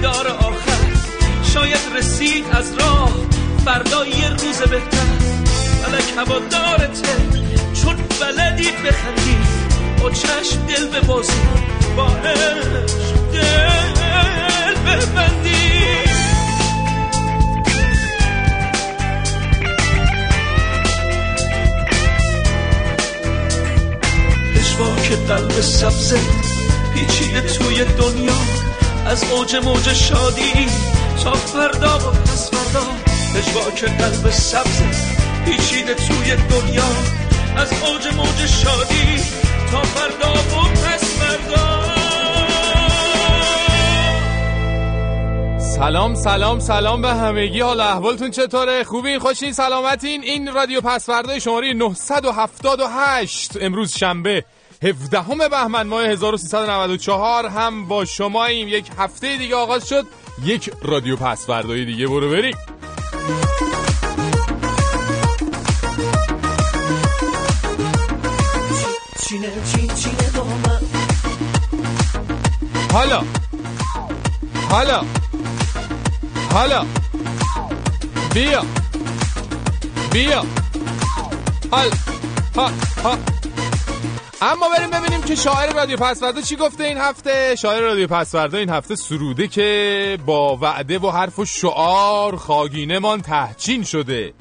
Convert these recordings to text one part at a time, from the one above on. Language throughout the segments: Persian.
دیدار آخر. شاید رسید از راه فردا یه روز بهتر. فلک هوادارته چون بلدی بخندی. با چشم دل به بازی با دل ببندی. که قلب سبزه پیچیده توی دنیا. از اوج موج شادی تا فردا و پس فردا. که قلب سبزه پیچیده توی دنیا. از اوج موج شادی تا فردا و پس فردا. سلام سلام سلام به همگی. حال احوالتون چطوره؟ خوبین؟ خوشین؟ سلامتین؟ این رادیو پسوردهای شماره 978 امروز شنبه 17 بهمن ماه 1394 هم با شما ایم. یک هفته دیگه آغاز شد. یک رادیو پسوردهای دیگه. برو بریم. حالا. حالا. حالا. بیا. بیا. حال ها ها. اما بریم ببینیم که شاعر رادیو پسورده چی گفته این هفته؟ شاعر رادیو پسورده این هفته سروده که با وعده و حرف و شعار خاگینه من تحچین شده.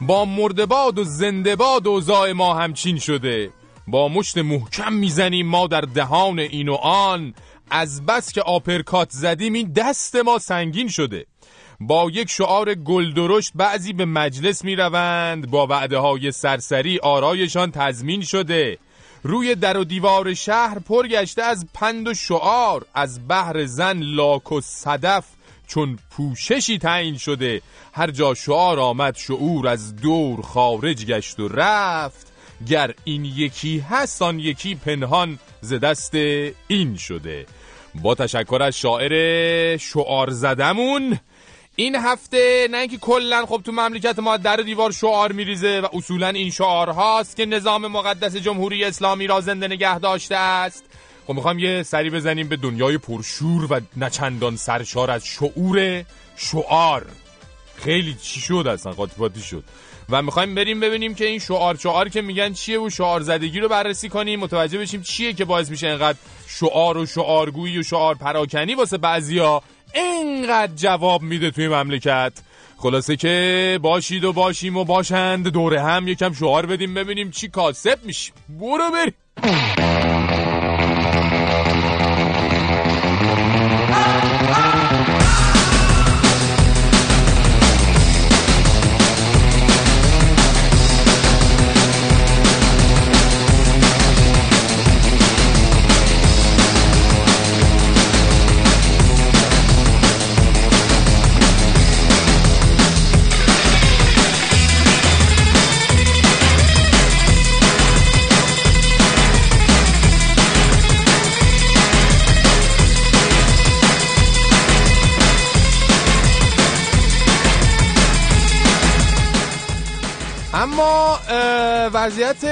با مردباد و زندباد و زای ما همچین شده. با مشت محکم می‌زنیم ما در دهان این و آن. از بس که آپرکات زدیم این دست ما سنگین شده. با یک شعار گلدرشت بعضی به مجلس می روند با وعده های سرسری آرایشان تضمین شده. روی در و دیوار شهر پر گشته از پند و شعار از بحر زن لاک و صدف چون پوششی تعیین شده. هر جا شعار آمد شعور از دور خارج گشت و رفت. گر این یکی هست آن یکی پنهان ز دست این شده. با تشکر از شاعر شعار زدمون این هفته نه اینکه کلا خب تو مملکت ما در دیوار شعار میریزه و اصولا این شعار هاست که نظام مقدس جمهوری اسلامی را زنده نگه داشته است. خب می‌خوام یه سری بزنیم به دنیای پرشور و نچندان سرشار از شعور شعار. خیلی چی شد اصلا؟ قاطی شد. و می‌خوایم بریم ببینیم که این شعار شعار که میگن چیه و شعار زدگی رو بررسی کنیم. متوجه بشیم چیه که باعث میشه اینقدر شعار و شعارگویی و شعار پراکنی واسه بعضیا اینقدر جواب میده توی مملکت. خلاصه که باشید و باشیم و باشند. دوره هم یکم شعار بدیم ببینیم چی کاسب میشیم. برو بریم. وضعیت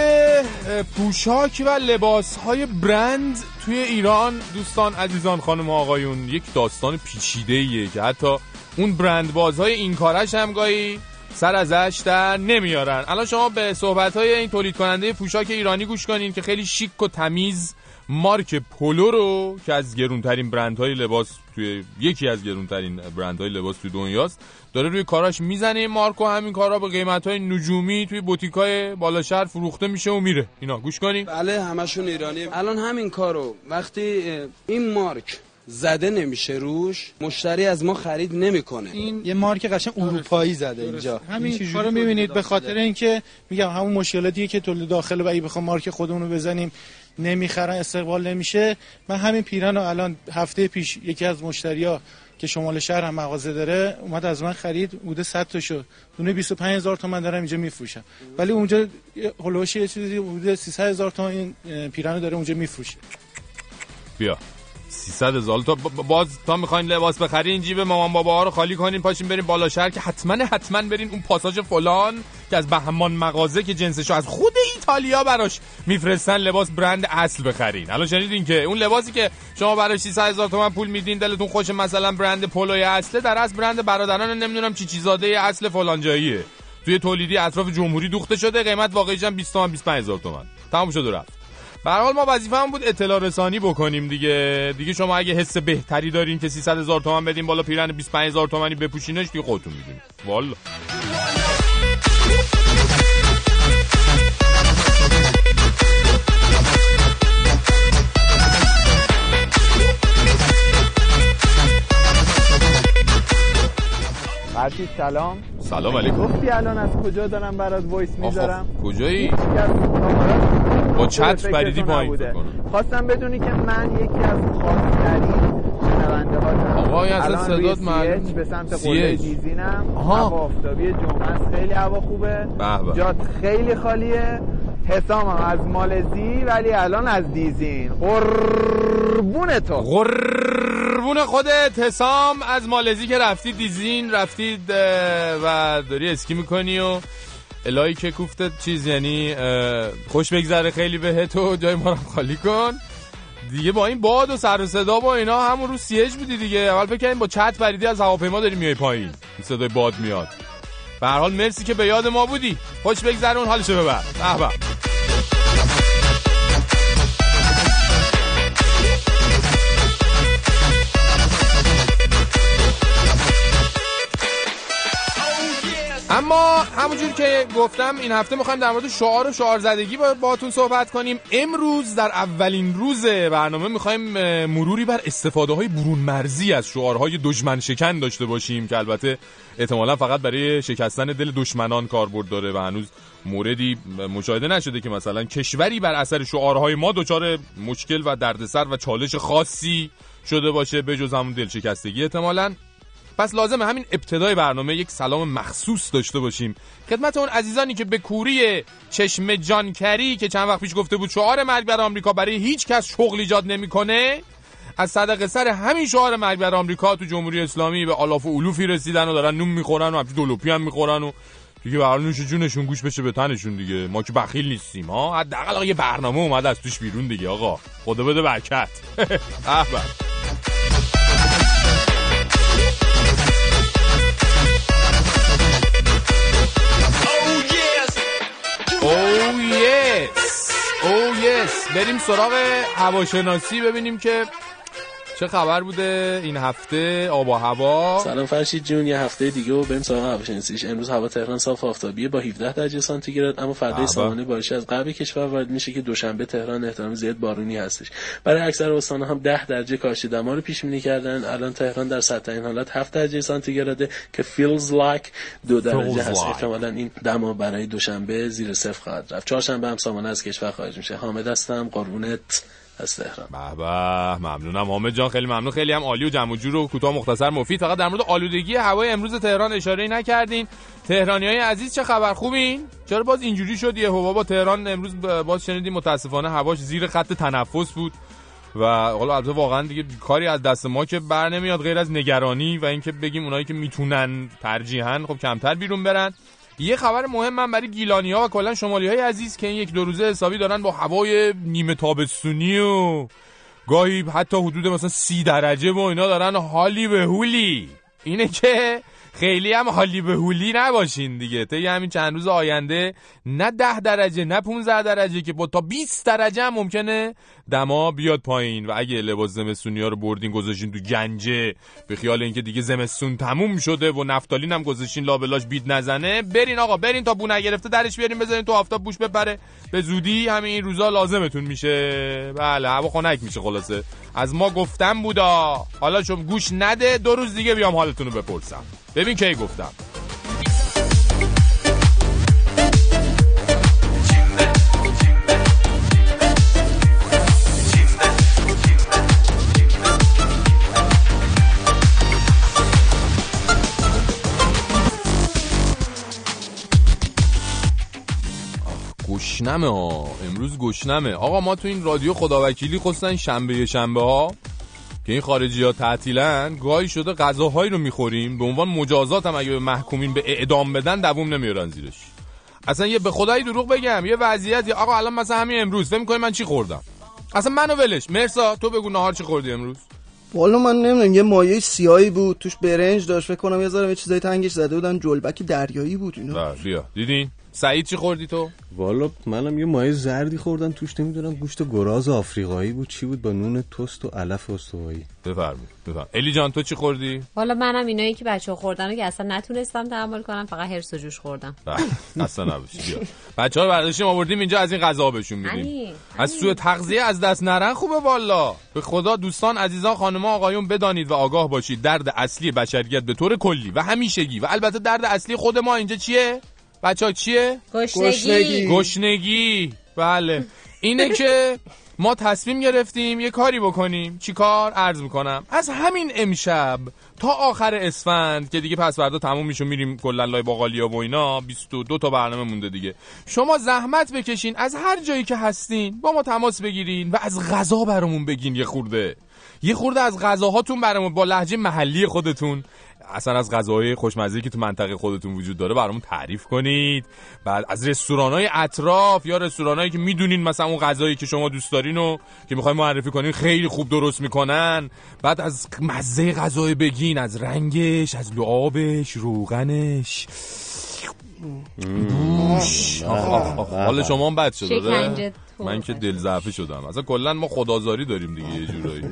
پوشاک و لباس های برند توی ایران دوستان عزیزان خانم آقایون یک داستان پیچیده ایه که حتی اون برند بازهای این کارش هم گاهی سر ازش در نمیارن. الان شما به صحبت های این تولید کننده پوشاک ایرانی گوش کنین که خیلی شیک و تمیز مارک پولو رو که از گرونترین برندهای لباس توی یکی از گرونترین برندهای لباس توی دنیاست. داره روی کاراش می‌زنه این مارکو همین کارا به قیمت های نجومی توی بوتیکای بالا شهر فروخته میشه و میره. اینا گوش کنین. بله همشون ایرانی. الان همین کارو وقتی این مارک زده نمیشه روش مشتری از ما خرید نمی‌کنه. این یه مارک قشنگ اروپایی زده اینجا. همین کارو می‌بینید؟ به خاطر اینکه میگم همون مشکلاتی که تولید داخل و اگه بخوام مارک خودمون رو بزنیم. نمی‌خرن استقبال نمیشه. من همین پیرن رو الان هفته پیش یکی از مشتریا که شمال شهر هم مغازه داره اومد از من خرید بوده 100 تا شد. دونه 25 هزار تومن دارم اینجا میفروشم. ولی اونجا هولوش یه چیزی بوده 300 هزار تومن این پیرن داره اونجا میفروشه. بیا. 300 هزار. تا باز تا می‌خواین لباس بخرین جیب مامان بابا ها رو خالی کنین پاشین برین بالا شهر که حتما حتما برین اون پاساژ فلان که از بهمان مغازه که جنسشو از خود ایتالیا براش میفرستن لباس برند اصل بخرین. الان شنیدین که اون لباسی که شما براش 300 هزار تومان پول میدین دلتون خوش مثلا برند پولوی اصله در از برند برادران نمی‌دونم چی چیزاده اصل فلان جاییه. توی تولیدی اطراف جمهوری دوخته شده قیمت واقعیش هم 20 تومن 25 هزار تومن. تموم شد و رفت. به حال ما وظیفه هم بود اطلاع رسانی بکنیم دیگه. دیگه شما اگه حس بهتری دارین که 300 هزار تومان بدین بالا پیرن 25 هزار تومانی بپوشینش دیگه خودتون می‌دونید. والا. فرشید سلام. سلام علیکم. گفتی الان از کجا دارم برات voice می‌ذارم؟ کجایی؟ با چت پریدی پایین خواستم بدونی که من یکی از خاصترین شنونده ها آقا اصلا صدات معلوم به سمت قله دیزینم. هوا آفتابی جمعه خیلی هوا خوبه. جات خیلی خالیه. حسام از مالزی ولی الان از دیزین. قربون تو. قربون خودت. حسام از مالزی که رفتی دیزین رفتید و داری اسکی می‌کنی و الهی که کوفته چیز یعنی خوش بگذره خیلی بهت و جای ما رو خالی کن. دیگه با این باد و سر و صدا با اینا همون رو سیج بودی دیگه. اول بکنیم با چت پریدی از هواپیما داری میای پایین. صدای باد میاد. به هر حال مرسی که به یاد ما بودی. خوش بگذره اون حالشو ببر. به. اما همونجور که گفتم این هفته می‌خوایم در مورد شعار و شعار زدگی با باتون صحبت کنیم. امروز در اولین روز برنامه می‌خوایم مروری بر استفاده های برون مرزی از شعارهای دشمن شکن داشته باشیم که البته احتمالا فقط برای شکستن دل دشمنان کاربرد داره و هنوز موردی مشاهده نشده که مثلا کشوری بر اثر شعارهای ما دچار مشکل و دردسر و چالش خاصی شده باشه به جز همون دلشکستگی احتمالاً. پس لازمه همین ابتدای برنامه یک سلام مخصوص داشته باشیم. خدمت اون عزیزانی که به کوری چشم جانکری که چند وقت پیش گفته بود شعار مرگ بر آمریکا برای هیچ کس شغل ایجاد نمی‌کنه از صدق سر همین شعار مرگ بر آمریکا تو جمهوری اسلامی به آلاف و علوفی رسیدن و دارن نون می‌خورن و همچین دولوپی هم می‌خورن و دیگه به نوش جونشون گوش بشه به تنشون دیگه. ما که بخیل نیستیم ها؟ حداقل یه برنامه اومد از توش بیرون دیگه آقا. خدا بده برکت. یس او یس بریم سراغ هواشناسی ببینیم که چه خبر بوده این هفته؟ آب و هوا؟ سلام فرشید جون یه هفته دیگه و بریم سراغ هواشناسیش امروز هوا تهران صاف آفتابیه با 17 درجه سانتیگراد اما فردا سامانه بارشی از غرب کشور وارد میشه که دوشنبه تهران احتمال زیاد بارونی هستش. برای اکثر استان‌ها هم 10 درجه کاهش دما رو پیش بینی کردن. الان تهران در سطح این حالت 7 درجه سانتیگراده که feels like دو درجه هست. احتمالاً این دما برای دوشنبه زیر صفر خواهد رفت. چهارشنبه هم سامانه از کشور خارج میشه. حامد هستم قربونت. از تهران. به به ممنونم. حامد جان خیلی ممنون. خیلی هم عالی و جمع جور و کوتاه مختصر مفید. فقط در مورد آلودگی هوای امروز تهران اشاره نکردین. تهرانی های عزیز چه خبر؟ خوبین؟ چرا باز اینجوری شد؟ یه هوا با تهران امروز باز شنیدیم متاسفانه هواش زیر خط تنفس بود. و حالا البته واقعا دیگه کاری از دست ما که بر نمیاد غیر از نگرانی و اینکه بگیم اونایی که می‌تونن ترجیحاً خب کمتر بیرون برن. یه خبر مهم من برای گیلانی ها و کلا شمالی های عزیز که این یک دو روزه حسابی دارن با هوای نیمه تابستونی و گاهی حتی حدود مثلا سی درجه و اینا دارن حالی به هولی اینه که خیلی هم حالی به هولی نباشین دیگه. تا همین چند روز آینده نه ده درجه نه 15 درجه که با تا 20 درجه هم ممکنه دما بیاد پایین. و اگه لباس زمستونی ها رو بردین گذاشین تو گنجه به خیال اینکه دیگه زمستون تموم شده و نفتالین هم گذاشین لابلاش بید نزنه برین آقا برین تا بو نگرفته درش بیارین بذارین تو آفتاب بوش بپره. به زودی همین روزا لازمتون میشه. بله هوا خنک میشه خلاصه. از ما گفتم بودا. حالا چون گوش نده دو روز دیگه بیام حالتون رو بپرسم. ببین کی گفتم. گشنمه ها. امروز گشنمه. آقا ما تو این رادیو خداوکیلی خواستن شنبه شنبه ها که این خارجی ها تعطیلن گاهی شده غذاهایی رو می‌خوریم به عنوان مجازات هم اگه به محکومین به اعدام بدن دووم نمیارن زیرش. اصلا یه به خدایی دروغ بگم یه وضعیتی آقا الان مثلا همین امروز فکر می‌کنی من چی خوردم؟ اصلا منو ولش. مرسا تو بگو نهار چی خوردی امروز؟ والا من نمی‌دونم یه مایه سیاهی بود توش برنج داشت فکر کنم یه ذره یه چیزای تنگش زده بودن جلبک دریایی بود اینا. بله، دیدین سعید چی خوردی تو؟ والا منم یه مایه زردی خوردم توش نمی‌دونم گوشت گراز آفریقایی بود چی بود با نون توست و علف استوایی. بفرمایید بفرم الی جان تو چی خوردی؟ والا منم اینایی که بچه خوردن که اصلا نتونستم تحمل کنم فقط هرس و جوش خوردم. بله، اصلا نباشی بیا. بچه ها برداشتیم آوردیم اینجا از این غذا بهشون میدیم. از سوء تغذیه از دست نرن خوبه والا. به خدا دوستان عزیزان خانم آقایون بدانید و آگاه باشید. درد اصلی بشریت به طور کلی و همیشگی و البته درد اصلی خود ما اینجا چیه؟ بچه ها چیه؟ گشنگی. گشنگی. بله. اینه که ما تصمیم گرفتیم یه کاری بکنیم. چی کار؟ عرض می‌کنم. از همین امشب تا آخر اسفند که دیگه پس فردا تموم میشه میریم کلا لای باقالیا و اینا. 22 تا برنامه مونده دیگه. شما زحمت بکشین. از هر جایی که هستین با ما تماس بگیرین و از غذا برامون بگین یه خورده. یه خورده از غذاهاتون برامون با لحجه محلی خودتون. اصلا از غذاهای خوشمزه که تو منطقه خودتون وجود داره برامون تعریف کنید. بعد از رستورانای اطراف یا رستورانایی که می‌دونین مثلا اون غذایی که شما دوست دارین و که می‌خوایم معرفی کنین خیلی خوب درست می‌کنن. بعد از مزه غذای بگین از رنگش از لعابش روغنش. بوش. حال شما هم بد شده من که دل ضعفه شدم. اصلا کلا ما خدازاری داریم دیگه یه جورایی.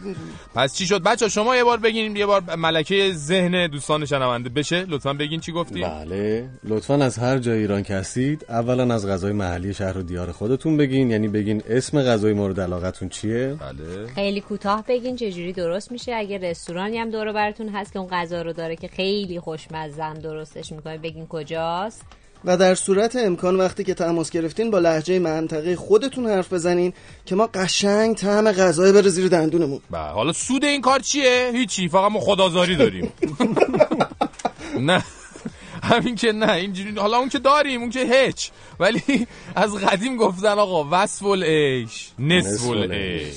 پس چی شد؟ بچه شما یه بار بگین یه بار ملکه ذهن دوستان شنونده بشه. لطفا بگین چی گفتیم. بله. لطفا از هر جای ایران که هستید اولا از غذای محلی شهر و دیار خودتون بگین. یعنی بگین اسم غذای مورد علاقتون چیه؟ بله. خیلی کوتاه بگین چه جوری درست میشه. اگه رستورانی هم دور براتون هست که اون غذا رو داره که خیلی خوشمزه درستش می‌کنه بگین کجاست. و در صورت امکان وقتی که تماس گرفتین با لحجه منطقه خودتون حرف بزنین که ما قشنگ طعم غذای بره زیر دندونمون. بله حالا سود این کار چیه؟ هیچی فقط ما خدازاری داریم. نه همین که نه اینجوری حالا اون که داریم اون که هیچ. ولی از قدیم گفتن آقا وصف العیش نصف العیش.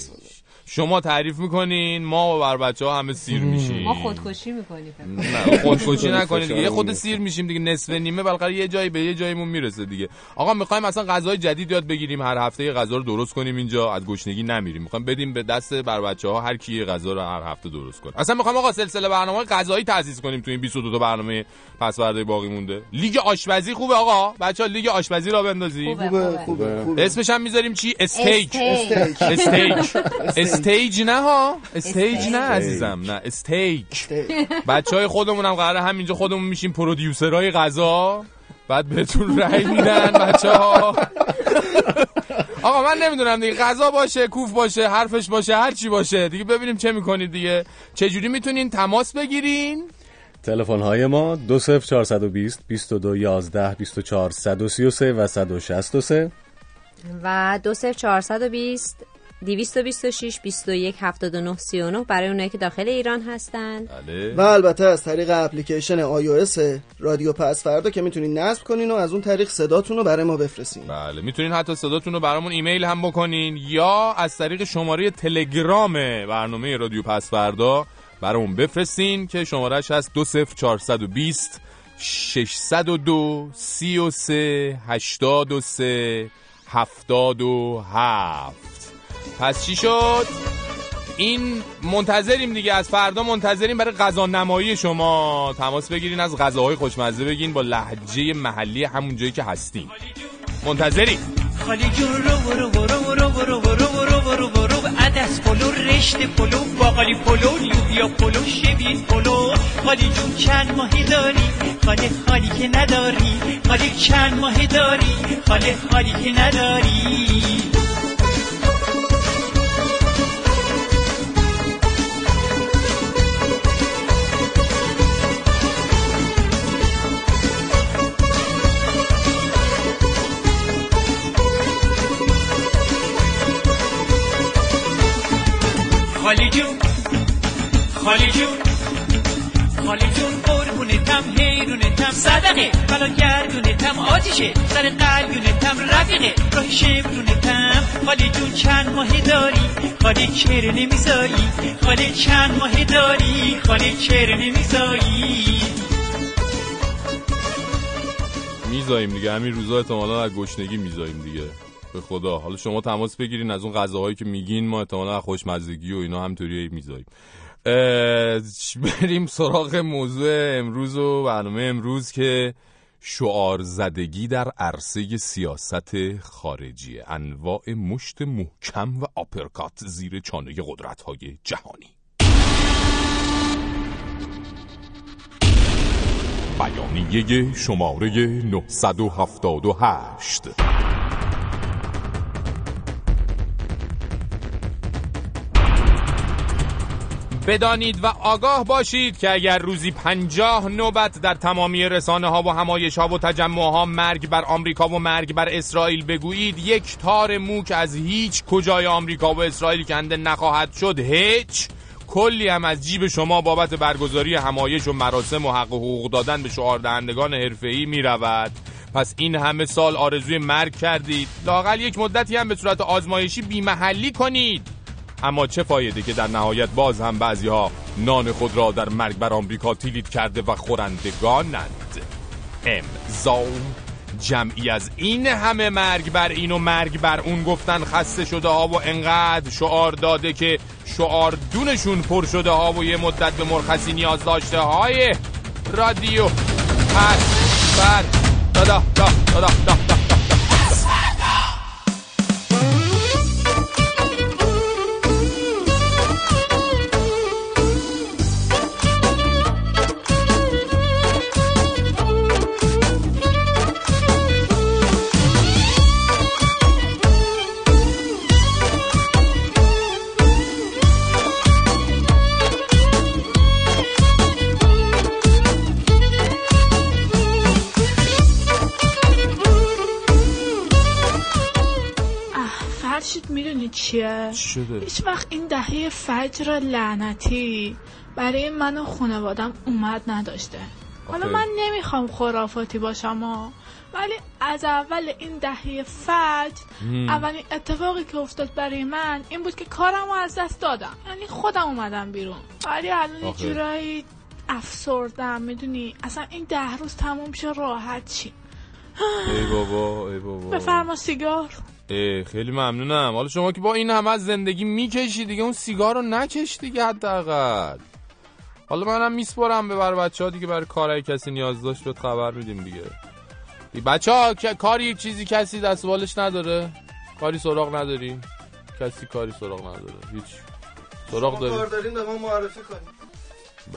شما تعریف می‌کنین ما و بر بچه ها همه سیر میشیم. ما خودکشی می‌کنیم نه خودکشی نکنید دیگه. خود سیر میشیم دیگه. نصف نیمه بالاخره یه جایی به یه جایمون می‌رسه دیگه. آقا می‌خوایم اصلا غذای جدید یاد بگیریم. هر هفته یه غذا رو درست کنیم اینجا. از گشنگی نمیریم. می‌خوایم بدیم به دست بر بچه ها هر کی یه غذا رو هر هفته درست کنه. اصلا می‌خوایم آقا سلسله برنامه غذایی تاسیس کنیم تو این 22 تا برنامه پس برده باقی مونده. لیگ آشپزی خوبه آقا. بچه ها لیگ آشپزی را بندازیم. خوبه خوبه. اسمش هم می‌ذاریم چی؟ steak steak stage. نه ها. stage. نه عزیزم. نه steak بچه های خودمون هم قراره همینجا خودمون میشیم producer های غذا. بعد بهتون رأی میدن بچه ها آقا من نمی‌دونم دیگه. غذا باشه کوف باشه حرفش باشه هر چی باشه. دیگه ببینیم چه می‌کنید دیگه. چه جوری می‌تونین تماس بگیرین؟ تلفن های ما 20420 22 11 24 133 و 163 و 20420 226 21 79 39 برای اونایی که داخل ایران هستن. بله. و البته از طریق اپلیکیشن iOS رادیو پس فردا که می‌تونین نصب کنین و از اون طریق صداتون رو برای ما بفرستین. بله می‌تونین حتی صداتون رو برامون ایمیل هم بکنین یا از طریق شماره تلگرام برنامه رادیو پس فردا برامون بفرستین که شمارهش هست 20420 602 33 83 77 پس چی شد؟ این منتظریم دیگه از فردا منتظریم برای غذا نمایی شما تماس بگیرین از غذاهای خوشمزه بگین با لهجه محلی همون جایی که هستین منتظریم خالی جون رو برو برو برو برو برو برو برو برو عدس پلو رشت پلو باقالی پلو لوبیا پلو شبت پلو خالی جون چند ماهی داری خالی خالی که نداری خالی چند ماهی داری خالی خالی که نداری خالی جون. خالی جون قربونتم حیرونتم صدقه بلا گردونتم آتیشه. سر قلبونتم رفیقه. راه شمرونتم خالی جون چند ماه داری؟ خالی چر نمیزایی خالی چند ماه داری؟ خالی چر نمیزایی میزاییم دیگه. همین روزا احتمالا از گشنگی میزاییم دیگه. به خدا. حالا شما تماس بگیرین از اون غذاهایی که میگین ما احتمالا خوشمزگی و اینا همطوری می‌ذاریم. بریم سراغ موضوع امروز و برنامه امروز که شعار زدگی در عرصه سیاست خارجی انواع مشت محکم و آپرکات زیر چانه قدرت های جهانی. بیانیه شماره 978 بدانید و آگاه باشید که اگر روزی پنجاه نوبت در تمامی رسانه ها و همایش ها و تجمع ها مرگ بر آمریکا و مرگ بر اسرائیل بگویید یک تار موک از هیچ کجای آمریکا و اسرائیل کنده نخواهد شد هیچ. کلی هم از جیب شما بابت برگزاری همایش و مراسم و حق و حقوق دادن به شعار دهندگان حرفه‌ای می رود پس این همه سال آرزوی مرگ کردید. لاقل یک مدتی هم به صورت آزمایشی بیمحلی کنید. اما چه فایده که در نهایت باز هم بعضی ها نان خود را در مرگ بر آمریکا تیلید کرده و خورندگانند؟ امضا. جمعی از این همه مرگ بر این و مرگ بر اون گفتن خسته شده ها و انقدر شعار داده که شعار دونشون پر شده ها و یه مدت به مرخصی نیاز داشته های رادیو. پس بر. دادا دا دادا چیه؟ هیچ وقت این دهه فجر لعنتی برای من و خانوادم اومد نداشته. حالا من نمی‌خوام خرافاتی باشم ها. ولی از اول این دهه فجر اولین اتفاقی که افتاد برای من این بود که کارم رو از دست دادم. یعنی خودم اومدم بیرون. ولی الان یه جورایی افسردم می‌دونی؟ اصلا این ده روز تموم شه راحت چی ای بابا ای بابا. بفرما سیگار. خیلی ممنونم. حالا شما که با این همه از زندگی می‌کشی دیگه اون سیگار رو نکش دیگه حداقل. حالا منم میسپرم به بر بچه ها دیگه برای کارهای کسی نیاز داشت به خبر میدیم دیگه. بچه ها کاری چیزی کسی دستوالش نداره؟ کاری سراغ نداری؟ کسی کاری سراغ نداره. هیچ. سراغ داری کار داریم به ما معرفی کنیم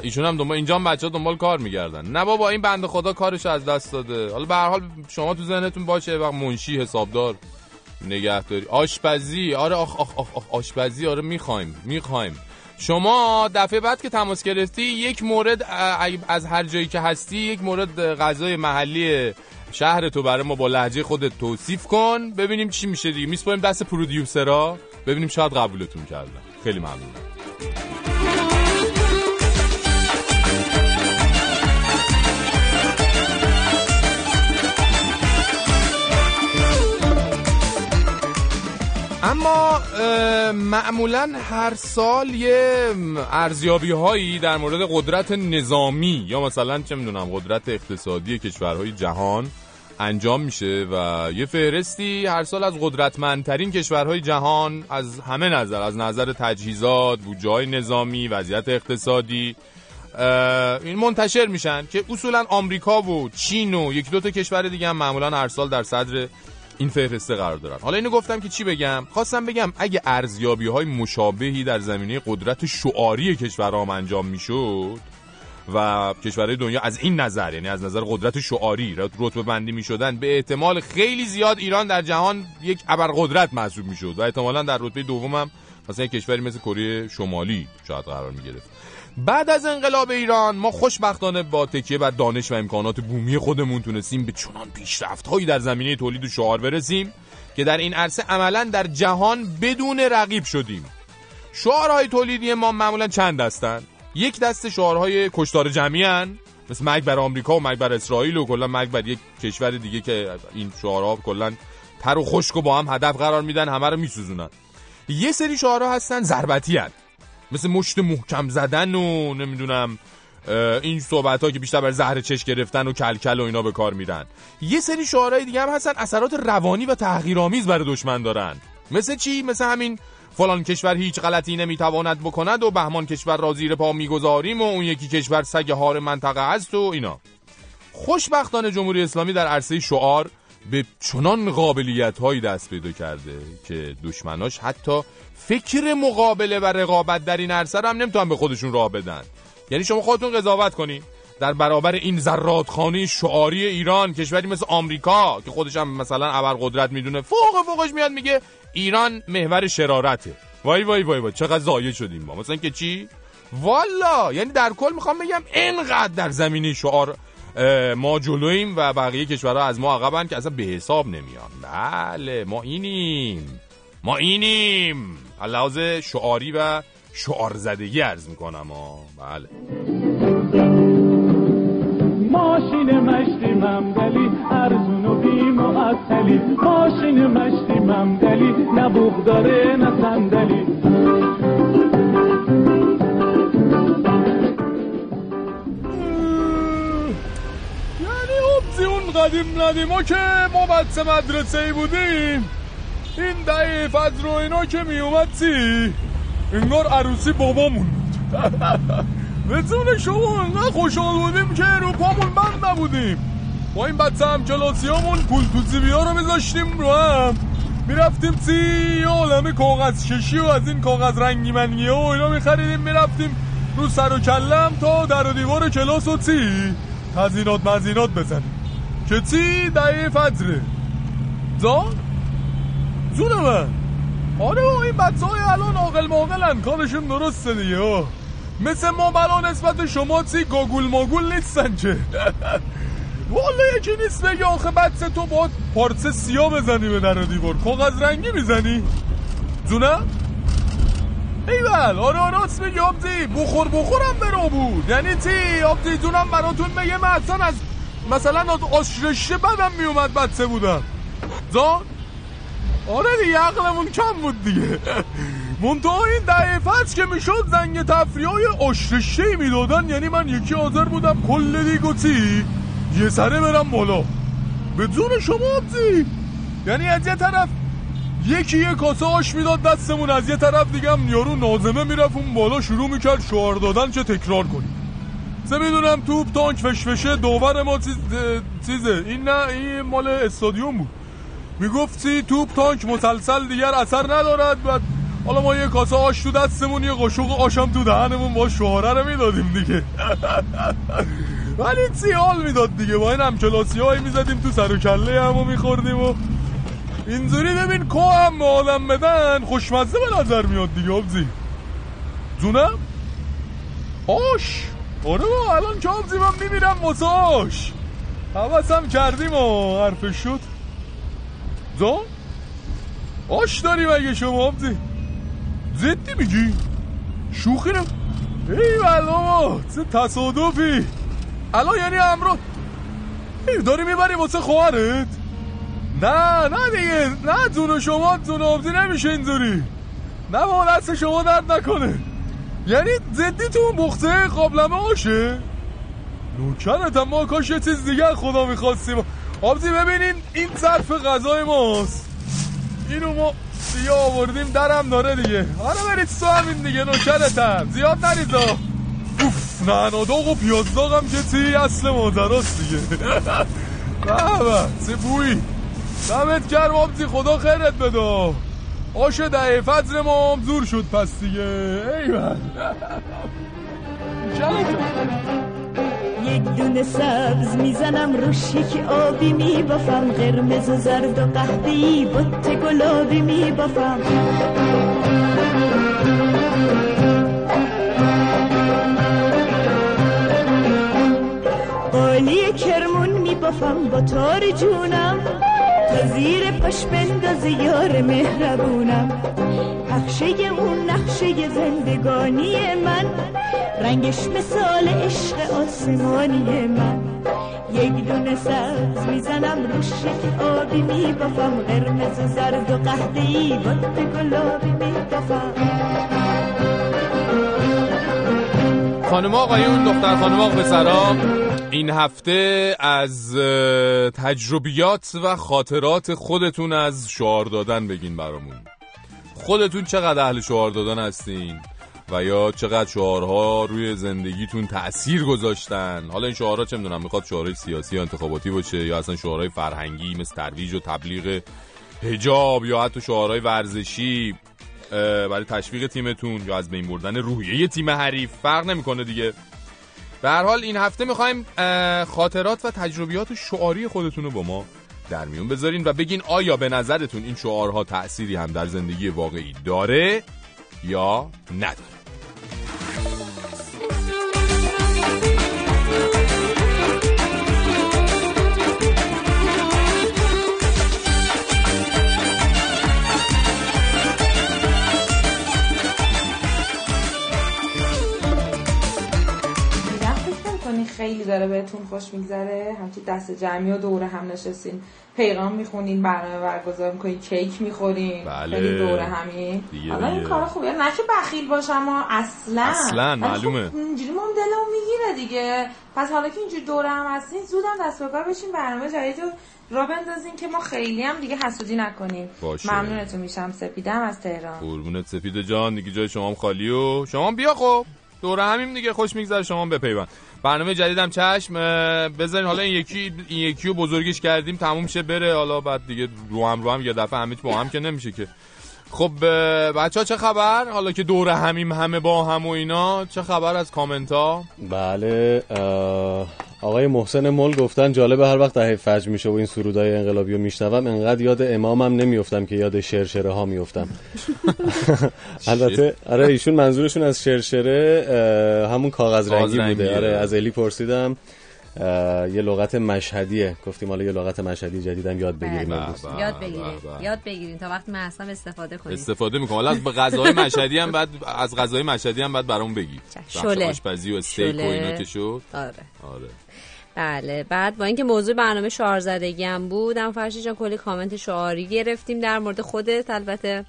ایشون هم دنبال اینجا بچه ها دنبال کار میگردن. نه بابا این بنده خدا کارش از دست داده. حالا به هر حال شما تو ذهنتون باشه وقت منشی حسابدار. نگهداری. آشپزی. آره آخ آخ آخ, آشپزی. آره می‌خوایم می‌خوایم. شما دفعه بعد که تماس گرفتی یک مورد از هر جایی که هستی یک مورد غذای محلی شهر تو برای ما با لحجه خودت توصیف کن. ببینیم چی میشه دیگه. میسپاریم دست پرودیوسرا. ببینیم شاید قبولتون کردن. خیلی ممنونم. اما معمولا هر سال یه ارزیابی هایی در مورد قدرت نظامی یا مثلا چه می‌دونم قدرت اقتصادی کشورهای جهان انجام میشه و یه فهرستی هر سال از قدرتمندترین کشورهای جهان از همه نظر از نظر تجهیزات، بودجه نظامی، وضعیت اقتصادی این منتشر میشن که اصولا آمریکا و چین و یک دو تا کشور دیگه هم معمولا هر سال در صدر این فهرسته قرار دارن حالا اینو گفتم که چی بگم؟ خواستم بگم اگه ارزیابی های مشابهی در زمینه قدرت شعاری کشورام انجام می‌شد و کشورهای دنیا از این نظر یعنی از نظر قدرت شعاری رتبه بندی می به احتمال خیلی زیاد ایران در جهان یک ابرقدرت محسوب می و احتمالا در رتبه دومم مثلا کشوری مثل کره شمالی شاید قرار می گرفت بعد از انقلاب ایران ما خوشبختانه با تکیه بر دانش و امکانات بومی خودمون تونستیم به چنان پیشرفت هایی در زمینه تولید و شعار برسیم که در این عرصه عملا در جهان بدون رقیب شدیم شعارهای تولیدی ما معمولا چند هستند یک دست شعارهای کشتار جمعی هن. مثل مرگ بر آمریکا و مرگ بر اسرائیل و کلا مرگ بر یک کشور دیگه که این شعارها کلا تر و خشک و با هم هدف قرار میدن همه رو میسوزونن یه سری شعارها هستن ضربتی هن. مثل مشت محکم زدن و نمی‌دونم این صحبت ها که بیشتر بر زهر چش گرفتن و کلکل و اینا به کار میرن. یه سری شعارهای دیگه هم هستن اثرات روانی و تحقیرآمیز برای دشمن دارن. مثل چی؟ مثل همین فلان کشور هیچ غلطی نمی‌تواند بکند و بهمان کشور را زیر پا می‌گذاریم و اون یکی کشور سگ هار منطقه است و اینا. خوشبختانه جمهوری اسلامی در عرصه شعار به چنان قابلیت هایی دست پیدا کرده که دشمناش حتی فکر مقابله و رقابت در این عرصه هم نمی‌تونن به خودشون راه بدن. یعنی شما خودتون قضاوت کنی در برابر این زرادخانه شعاری ایران کشوری مثل آمریکا که خودش هم مثلا ابرقدرت می‌دونه فوق فوقش میاد میگه ایران محور شرارته. وای وای وای وای چقدر زایه شدیم ما. مثلا که چی؟ والا یعنی در کل می‌خوام بگم اینقدر در زمینی شعار ما جلویم و بقیه کشورها از ما عقبن که اصلا به حساب نمیان. بله ما اینیم. ما اینیم. لحاظ شعاری و شعار زدگی عرض می‌کنم. بله. ماشین مشتی ممدلی ارزون و بی معطلی ماشین مشتی ممدلی نه داره نه صندلی. قدیم ندیما که ما بچه مدرسه ای بودیم. این دعیه فضل رو اینا که می اومد چی؟ انگار عروسی بابامون به زون شما انقدر خوشحال بودیم که رو پامون بند نبودیم. با این بچه هم کلاسی همون پول تو ها رو میذاشتیم رو هم. می‌رفتیم سی عالم کاغذ کشی و از این کاغذ رنگی منگی و اینا میخریدیم می‌رفتیم رو سر و کلم تا در و دیوار کلاس و تی تزینات مزینات بزنیم. که تی دعیه فجره زان زون من آره این بچه های الان آقل ماقلن کارشون درسته دیگه مثل ما بلا نسبت شما چی گاگول ماگول نیستن چه والا یکی نیست بگه آخه بچه تو با پارچه سیاه بزنی به در دیوار. کاغذ رنگی می‌زنی؟ جونم ایول آره راست میگی آبزی بخور بخورم برو بود یعنی چی؟ آبزی جونم براتون بگه من از مثلا از آشرشه بدم میومد بچه بودم زان آره دیگه عقلمون کم بود دیگه. منتها این دعیفت که می‌شد زنگ تفریه های آشرشه می‌دادن. یعنی من یکی آذر بودم کل دیگوتی یه سره برم بالا. به جون شما آبزی یعنی از یه طرف یکی یه کاسه آش می‌داد دستمون از یه طرف دیگه هم یارو نازمه می‌رفت اون بالا شروع می‌کرد شعار دادن چه تکرار کنیم. سه می‌دونم توپ تانک فشفشه دوبر ما چیز چیزه. این نه این مال استادیوم بود. می‌گفتی توپ تانک مسلسل دیگر اثر ندارد. و حالا ما یه کاسه آش تو دستمون یه قشوق آشم تو دهنمون با شوهره رو می‌دادیم دیگه. ولی حال می‌داد دیگه؟ با این هم کلاسی هایی می‌زدیم تو سر و کله همو میخوردیم و اینجوری ببین که هم آدم بدن خوشمزه به نظر میاد دیگه آبزی جونم؟ آش! آره با الان من میمیرم واسه آش حوثم کردیم و حرفش شد. زان آش داری مگه شما آبزی؟ زدی میگی؟ شوخی نم ای بلا چه تصادفی. الان یعنی امرو داری می‌بری واسه خواهرت؟ نه نه دیگه. نه زون شما زون آبزی نمیشه اینطوری نه با دست شما درد نکنه. یعنی زدی تو بخته قابلمه آشه نوکرت ما کاش یه چیز دیگه خدا می‌خواستیم. آبزی ببینین این ظرف غذای ماست. اینو ما دیگه آوردیم درم داره دیگه. آره برید تو همین دیگه نوکرتم. زیاد نرید اوف نه و پیاز داغم که تی اصل مادراست دیگه. بابا چه بوی. دمت گرم آبزی خدا خیرت بده. آش دهه فضل ما هم زور شد پس دیگه. ایوان یک دونه سبز می‌زنم روش یک آبی میبافم قرمز و زرد و قهوه‌ای بط گلابی میبافم. قالی کرمون میبافم با تار جونم. زیر پش بنداز یار مهربونم. نقشه اون نقشه زندگانی من. رنگش مثال عشق آسمانی من. یک دونه سبز می‌زنم روش یک آبی میبافم. قرمز و زرد و قهوه‌ای بط گلابی میبافم. خانم آقایون دختر خانم آقا پسرا. این هفته از تجربیات و خاطرات خودتون از شعار دادن بگین برامون. خودتون چقدر اهل شعار دادن هستین و یا چقدر شعارها روی زندگیتون تأثیر گذاشتن؟ حالا این شعارها چه می‌دونم می‌خواد شعارهای سیاسی یا انتخاباتی باشه یا اصلا شعارهای فرهنگی مثل ترویج و تبلیغ هجاب یا حتی شعارهای ورزشی. برای تشویق تیمتون یا از بین بردن روحیه تیم حریف فرق نمی‌کنه دیگه. به هر حال این هفته می‌خوایم خاطرات و تجربیات شعاری خودتون رو با ما در میون بذارین و بگین آیا به نظرتون این شعارها تأثیری هم در زندگی واقعی داره یا نداره. خیلی داره بهتون خوش میگذره. همچی دست جمعی و دوره هم نشستین. پیغام می‌خونین برنامه برگزار می‌کنین کیک می‌خورین. بله. دوره همین حالا این کار خوبه. نه که بخیل باشم و اصلا. اصلا معلومه خب اینجوری ما دلمون می‌گیره دیگه. پس حالا که اینجوری دوره هم هستین زودم دست به کار بشین برنامه جدید رو را بندازین که ما خیلی هم دیگه حسودی نکنیم. باشه. ممنونتون میشم. سپیدم از تهران. قربونت سپید جان. دیگه جای شما هم خالی و شما بیا خب. دوره همیم دیگه. خوش میگذره. شما بپیوند. برنامه جدیدم چشم بذارین حالا این یکی این یکی رو بزرگش کردیم تموم شه بره. حالا بعد دیگه رو هم رو هم یه دفعه همه با هم که نمیشه که. خب بچه ها چه خبر؟ حالا که دوره همیم همه با هم و اینا چه خبر از کامنت ها بله آقای محسن مل گفتن جالبه هر وقت دهه فجر میشه و این سرودای انقلابی رو میشنوم انقدر یاد امامم نمیافتم که یاد شرشره ها میافتم. البته آره ایشون منظورشون از شرشره همون کاغذ رنگی بوده. آره از الی پرسیدم یه لغت مشهدیه. گفتیم حالا یه لغت مشهدی جدیدم یاد بگیریم. یاد بگیریم. یاد بگیریم. تا وقت من استفاده کنیم. استفاده می‌کنم. حالا از غذای مشهدی هم بعد از غذای مشهدی هم بعد برام بگی. شله. آشپزی و استیک و اینا که شد. آره. آره. بله. بعد با اینکه موضوع برنامه شعار زدگی هم بود اما فرشی جان کلی کامنت شعاری گرفتیم در مورد خودت. البته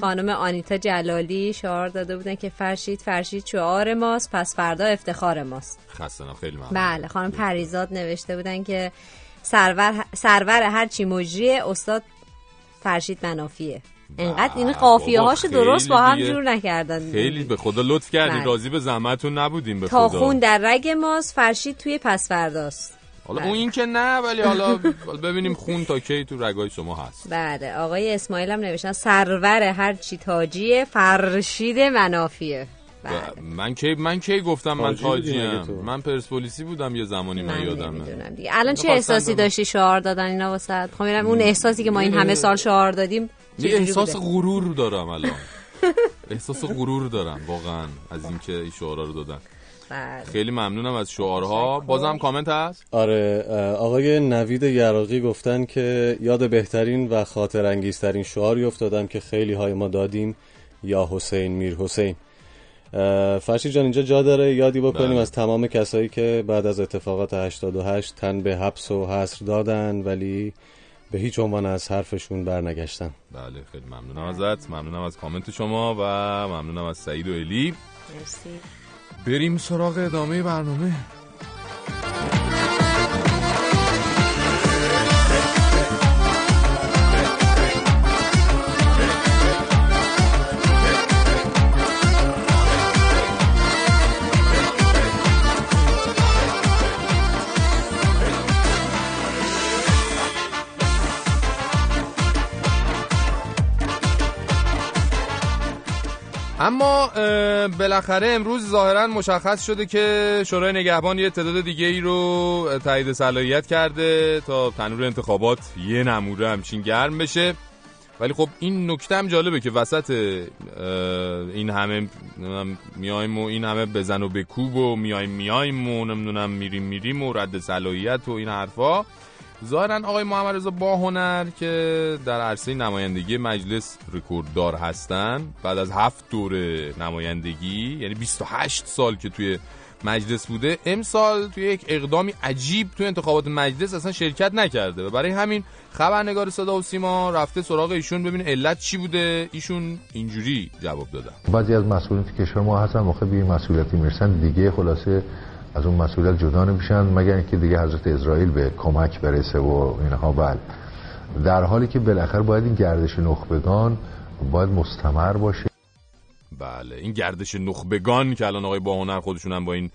خانم آنیتا جلالی شعار داده بودن که فرشید فرشید شعار ماست پس فردا افتخار ماست. خسته خیلی ممنون. بله خانم پریزاد نوشته بودن که سرور سرور هر چی مجریه استاد فرشید منافیه. انقدر این قافیه هاشو درست با هم جور نکردن. خیلی به خدا لطف کردین. راضی به زحمتتون نبودیم به تا خدا. خون در رگ ماست فرشید توی پس فرداست. حالا اون این که نه ولی حالا ببینیم خون تا کی تو رگای شما هست. بله. آقای اسماعیل هم نوشتن سرور هر چی تاجیه فرشید منافیه. بله. من کی من کی گفتم؟ من تاجیم. من پرسپولیسی بودم یه زمانی من, من یادمه. الان چه احساسی داشتی شعار دادن اینا واسه؟ خب اون احساسی که ما این همه سال شعار دادیم یه احساس غرور دارم الان. احساس غرور دارم واقعا از اینکه این شعارا رو دادن. خیلی ممنونم از شعارها. بازم کامنت هست؟ آره آقای نوید یراقی گفتن که یاد بهترین و خاطر انگیزترین شعاری افتادم که خیلی های ما دادیم یا حسین میر حسین. فرشی جان اینجا جا داره؟ یادی بکنیم بله. از تمام کسایی که بعد از اتفاقات 88 تن به حبس و حصر دادن ولی به هیچ عنوان از حرفشون برنگشتن. بله خیلی ممنونم ازت. ممنونم از کامنت شما و ممنونم از سعید و الی. مرسی. بریم سراغ ادامه برنامه. اما بالاخره امروز ظاهرا مشخص شده که شورای نگهبان یه تعداد دیگه ای رو تایید صلاحیت کرده تا تنور انتخابات یه نموره همچین گرم بشه. ولی خب این نکته هم جالبه که وسط این همه میایم و این همه بزن و بکوب و میایم میایم و نمی‌دونم میریم میریم و رد صلاحیت و این حرفا. ظاهرا آقای محمد رضا باهنر که در عرصه نمایندگی مجلس رکورددار هستن بعد از هفت دوره نمایندگی یعنی 28 سال که توی مجلس بوده امسال توی یک اقدامی عجیب توی انتخابات مجلس اصلا شرکت نکرده و برای همین خبرنگار صدا و سیما رفته سراغ ایشون ببینه علت چی بوده. ایشون اینجوری جواب دادن. بعضی از مسئولین کشور ما هستن موقع به مسئولیتی می‌رسن. دیگه خلاصه از اون مسئولیت جدا نمیشن مگر اینکه دیگه حضرت اسرائیل به کمک برسه و اینها. بل در حالی که بالاخره باید این گردش نخبگان باید مستمر باشه. بله این گردش نخبگان که الان آقای باهنر خودشون هم با این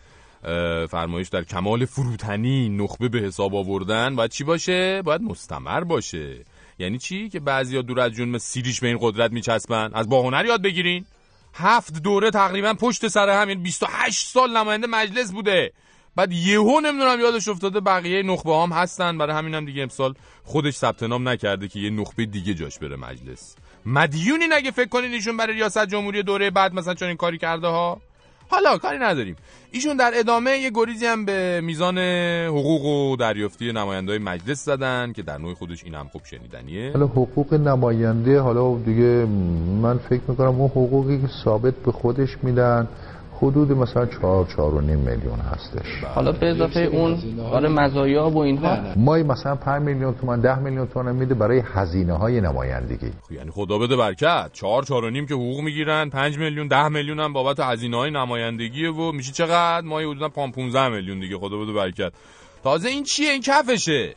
فرمایش در کمال فروتنی نخبه به حساب آوردن باید چی باشه؟ باید مستمر باشه. یعنی چی؟ که بعضیا دور از جون سیریش به این قدرت میچسبن. از باهنر یاد بگیرین. هفت دوره تقریبا پشت سر همین 28 سال نماینده مجلس بوده. بعد یهو نمی‌دونم یادش افتاده بقیه نخبه هم هستن. برای همینم هم دیگه امسال خودش ثبت نام نکرده که یه نخبه دیگه جاش بره مجلس. مدیونی نگه فکر کنین ایشون برای ریاست جمهوری دوره بعد مثلا چون این کاری کرده ها. حالا کاری نداریم. ایشون در ادامه یه گریزی هم به میزان حقوق و دریافتی نماینده مجلس زدن که در نوع خودش این هم خوب شنیدنیه. حالا حقوق نماینده حالا دیگه من فکر می‌کنم اون حقوقی که ثابت به خودش میدن حدود مثلا 4 4 و نیم میلیون هستش. حالا به اضافه اون آره مزایا و اینها. ما مثلا 5 میلیون تومان 10 میلیون تومان میده برای هزینه های نمایندگی. خب یعنی خدا بده برکت. 4 4 و نیم که حقوق می‌گیرن. 5 میلیون 10 میلیون هم بابت هزینه های نمایندگی و میشه چقدر؟ ما حدودا 15 میلیون دیگه. خدا بده برکت. تازه این چیه؟ این کفشه.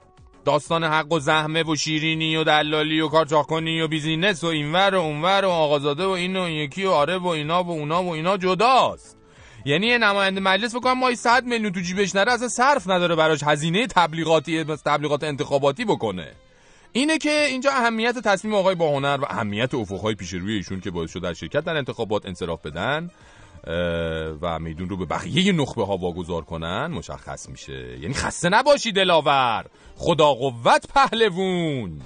داستان حق و زحمه و شیرینی و دلالی و کارچاکنی و بیزینس و اینور و اونور و آقازاده و این و یکی و آره و اینا و اونا و اینا جداست. یعنی یه نماینده مجلس فکر کنم ماهی 100 میلیون تو جیبش نره اصلا صرف نداره براش هزینه تبلیغاتی تبلیغات انتخاباتی بکنه. اینه که اینجا اهمیت تصمیم آقای باهنر و اهمیت افقهای پیش روی ایشون که باعث شد در شرکت در انتخابات انصراف بدن. و میدون رو به بقیه نخبه ها واگذار کنن مشخص میشه. یعنی خسته نباشی دلاور. خدا قوت پهلوون.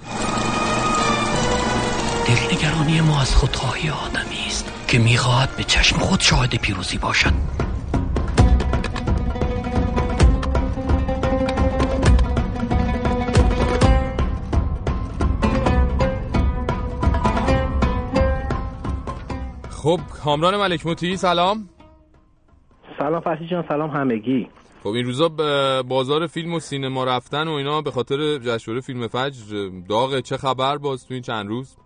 دلنگرانی ما از خودخواهی آدمی است که می‌خواهد به چشم خود شاهد پیروزی باشد. خب کامران ملک موتی سلام. سلام فرشی جان سلام همگی. خب این روزا بازار فیلم و سینما رفتن و اینا به خاطر جشنواره فیلم فجر داغه. چه خبر باز تو این چند روز؟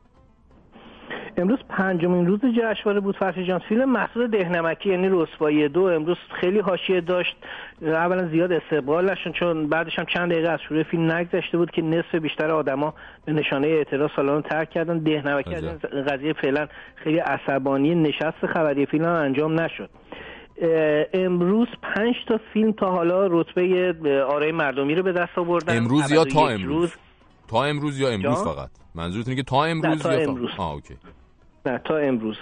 امروز پنجمین روز جشنواره بود فرشی جان. فیلم محصول دهنمکی یعنی رسوایی دو. امروز خیلی حاشیه داشت. اولا زیاد استقبال نشون چون بعدش هم چند دقیقه از شروع فیلم نگذشته بود که نصف بیشتر آدما به نشانه اعتراض سالن ترک کردن. دهنمکی از این قضیه فعلا خیلی عصبانی نشست خبری فیلم هم انجام نشد. امروز پنج تا فیلم تا حالا رتبه آرای مردمی رو به دست آوردن. امروز یا تا امروز؟ تا امروز یا امروز فقط؟ منظورتونه که تا امروز تا یا امروز. آه اوکی. نه تا امروز.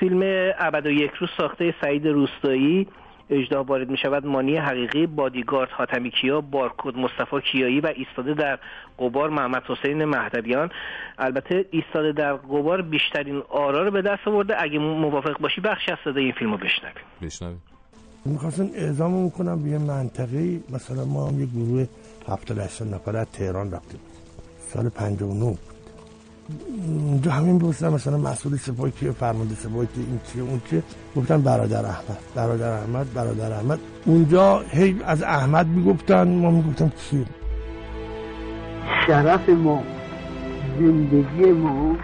فیلم ابد و یک روز ساخته سعید روستایی اجدا وارد می شود. مانی حقیقی بادیگارد حاتمی کیا بارکود مصطفی کیایی و ایستاده در قبار محمد حسین مهدویان. البته ایستاده در قبار بیشترین آرا رو به دست آورده. اگه موافق باشی بخش از صدای این فیلم رو بشنویم بشنویم می‌خواستن اعزام می‌کنم به یه منطقه. مثلا ما هم یه گروه 78 نفر از تهران رفتیم. سال 59 اونجا همین بپرسیدن مثلا مسئول سپاه کیه فرمانده سپاه کیه این چیه اون چیه گفتن برادر احمد برادر احمد برادر احمد. اونجا هی از احمد می‌گفتن ما می‌گفتم کی شرف ما زندگی ما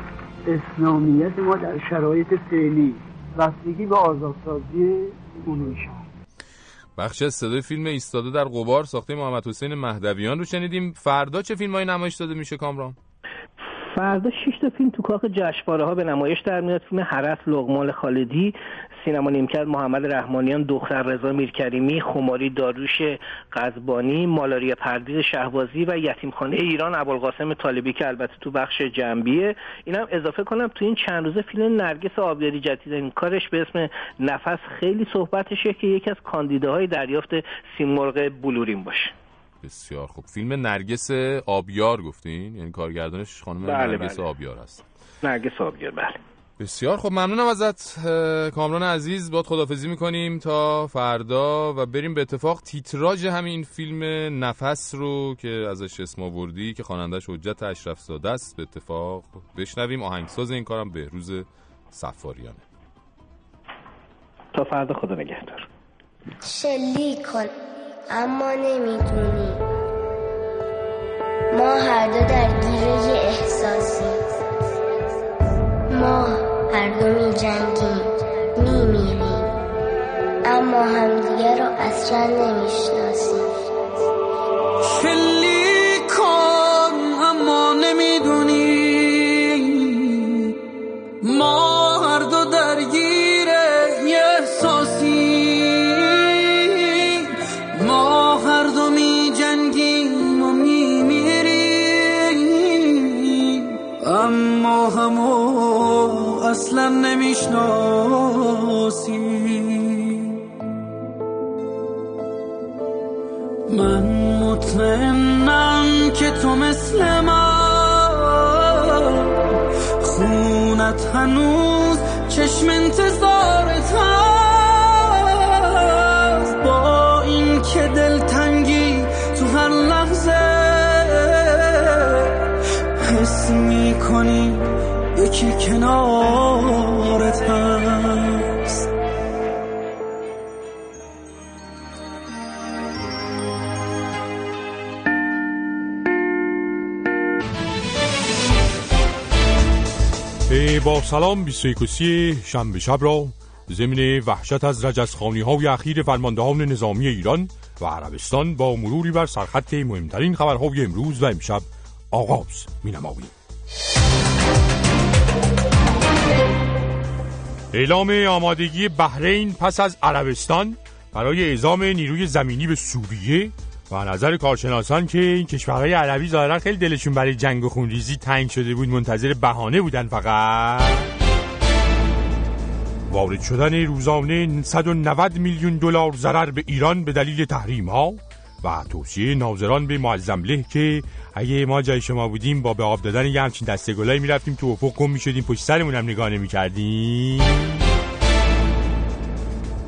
اسلامیت ما در شرایط فعلی بستگی به آزادسازی اون بخش از صدای فیلم ایستاده در قبار ساخته محمد حسین مهدویان رو شنیدیم. فردا چه فیلمایی نمایش داده میشه کامران؟ فردا شش تا فیلم تو کاخ جشنواره ها به نمایش در میاد. فیلم حرس لغمال خالدی سینما نیمکت محمد رحمانیان دختر رضا میرکریمی خماری داروش قزبانی مالاریا پردیز شهبازی و یتیمخانه ایران ابوالقاسم طالبی که البته تو بخش جنبیه. اینم اضافه کنم تو این چند روزه فیلم نرگس آبیاری جدید کارش به اسم نفس خیلی صحبتشه که یکی از کاندیداهای دریافت سیمرغ بلورین باشه. بسیار خوب. فیلم نرگس آبیار گفتین؟ یعنی کارگردانش خانم بله نرگس بله. آبیار هست. نرگس آبیار بله. بسیار خب ممنونم ازت کامران عزیز. باد خدافزی می‌کنیم تا فردا و بریم به اتفاق. تیتراژ همین فیلم نفس رو که ازش اسم آوردی که خوانندش حجت اشرف زاده است به اتفاق بشنویم. آهنگساز این کارم بهروز سفاریانه تا فردا خدا نگهدار. شلیک کن. اما نمی‌دونی. ما هر دو در گیره احساسی. ما هر دو می جنگیم می میریم اما همدیگه رو اصلا نمی‌شناسیم. no. سلام 21 شنبه شب را ضمن وحشت از رجزخانی های اخیر فرماندهان نظامی ایران و عربستان با مروری بر سرخط مهمترین خبرهای امروز و امشب آغاز می نماییم. اعلام آمادگی بحرین پس از عربستان برای اعزام نیروی زمینی به سوریه و نظر کارشناسان که این کشورهای عربی ظاهرا خیلی دلشون برای جنگ و خونریزی تنگ شده بود منتظر بهانه بودن فقط. وارد شدن روزانه 190 میلیون دلار ضرر به ایران به دلیل تحریم ها و توصیه ناظران به معظم له که اگه ما جای شما بودیم با به آب دادن یه همچین دسته گلایی می‌رفتیم تو افق گم می‌شدیم پشت سرمون هم نگاه نمی‌کردیم.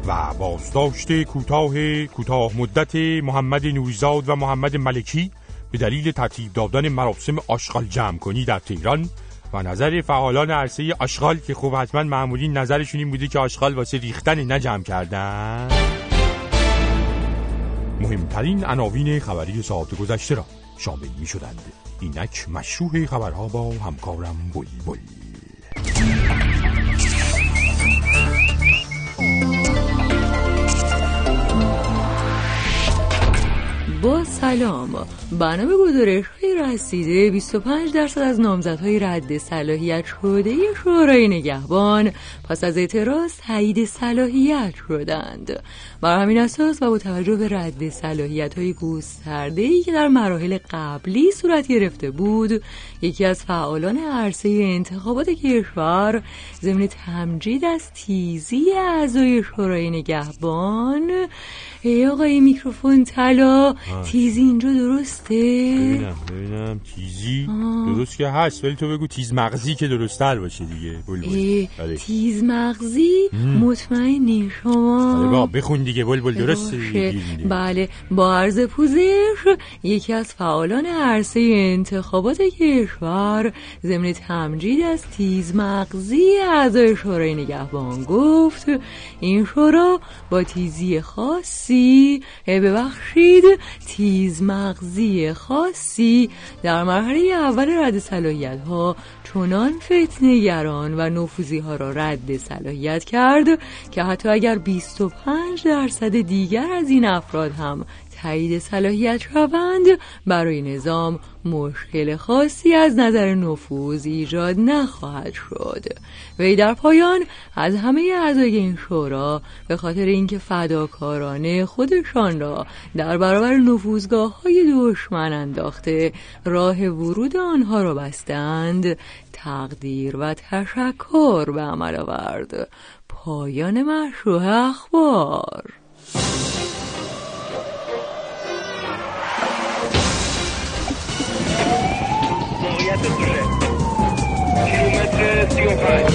و بازداشت کوتاه کوتاه مدت محمد نوریزاد و محمد ملکی به دلیل ترتیب دادن مراسم آشغال جمع کنی در تهران و نظر فعالان عرصه آشغال که خوب حتما معمولین نظرشون این بوده که آشغال واسه ریختن نجمع کردن. مهمترین عناوین خبری ساعت گذشته را شامل می شدند اینک مشروع خبرها با همکارم بل بل با سلام. برنامه گزارش های رسیده 25 درصد از نامزدهای رد صلاحیت شده شورای نگهبان پس از اعتراض تایید صلاحیت شدند. بر همین اساس و با توجه به رد صلاحیت های گسترده ای که در مراحل قبلی صورت گرفته بود یکی از فعالان عرصه انتخابات کشور ضمن تمجید از تیزی اعضای شورای نگهبان ای آقای میکروفون طلا تیزی اینجا درسته؟ ببینم ببینم تیزی؟ درست که هست ولی تو بگو تیز مغزی که درستتر باشه دیگه بلبل. بله. تیز مغزی؟ مطمئنی شما؟ بله بخون دیگه بلبل درسته بله با عرض پوزش یکی از فعالان عرصه انتخابات کشور ضمن تمجید از تیز مغزی اعضای شورای نگهبان گفت این شورا با تیزی خاصی ببخشید تیز مغزی خاصی. در مرحله اول رد صلاحیت ها چنان فتنگران و نفوزی ها را رد صلاحیت کرد که حتی اگر 25 درصد دیگر از این افراد هم تایید صلاحیت شوند برای نظام مشکل خاصی از نظر نفوذ ایجاد نخواهد شد. وی در پایان از همه اعضای این شورا به خاطر اینکه فداکارانه خودشان را در برابر نفوذگاه های دشمن انداخته راه ورود آنها را بستند تقدیر و تشکر به عمل آورد. پایان مشروع اخبار. جمعیت توشه کیلومتر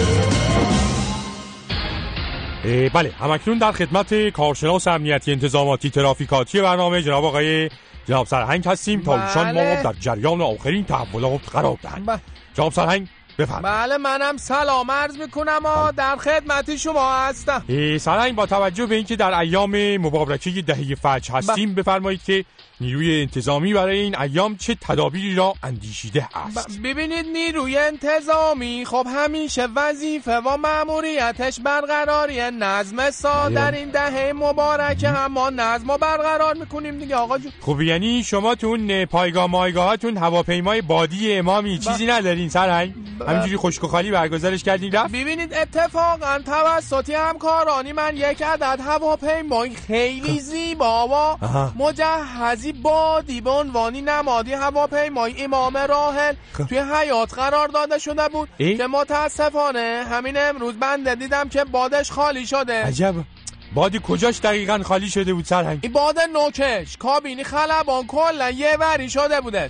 بله همکنون در خدمت کارشناس امنیتی انتظاماتی ترافیکاتی برنامه جناب آقای جناب سرهنگ هستیم تا بله. ایشان ما در جریان آخرین تحولات قرار دهند بله. جناب سرهنگ؟ بفرمایید. بله منم سلام عرض می‌کنم و در خدمت شما هستم. اه، سرهنگ با توجه به اینکه در ایام مبارکه دهه فجر هستیم بفرمایید که نیروی انتظامی برای این ایام چه تدابیری را اندیشیده است؟ ب- ببینید نیروی انتظامی خب همیشه وظیفه و مأموریتش برقراری. نظم سا در این دهه مبارکه هم ما نظم رو برقرار می‌کنیم دیگه آقا جون. خب یعنی شما تو اون پایگاه مایگاهاتون هواپیمای بادی امامی چیزی ندارین سرهنگ همینجوری خشک و خالی برگزارش کردین رفت. ببینید اتفاقا توسط همکارانی من یک عدد هواپیمای خیلی زیبا و. مجهزی بادی به عنوانی نمادی هواپیمای امام راحل توی حیات قرار داده شده بود ای؟ که متاسفانه همین امروز بنده دیدم که بادش خالی شده. عجب. بادی کجاش دقیقا خالی شده بود سرهنگ؟ این باد نوکش کابینی خلبان کلا یه وری شده بوده.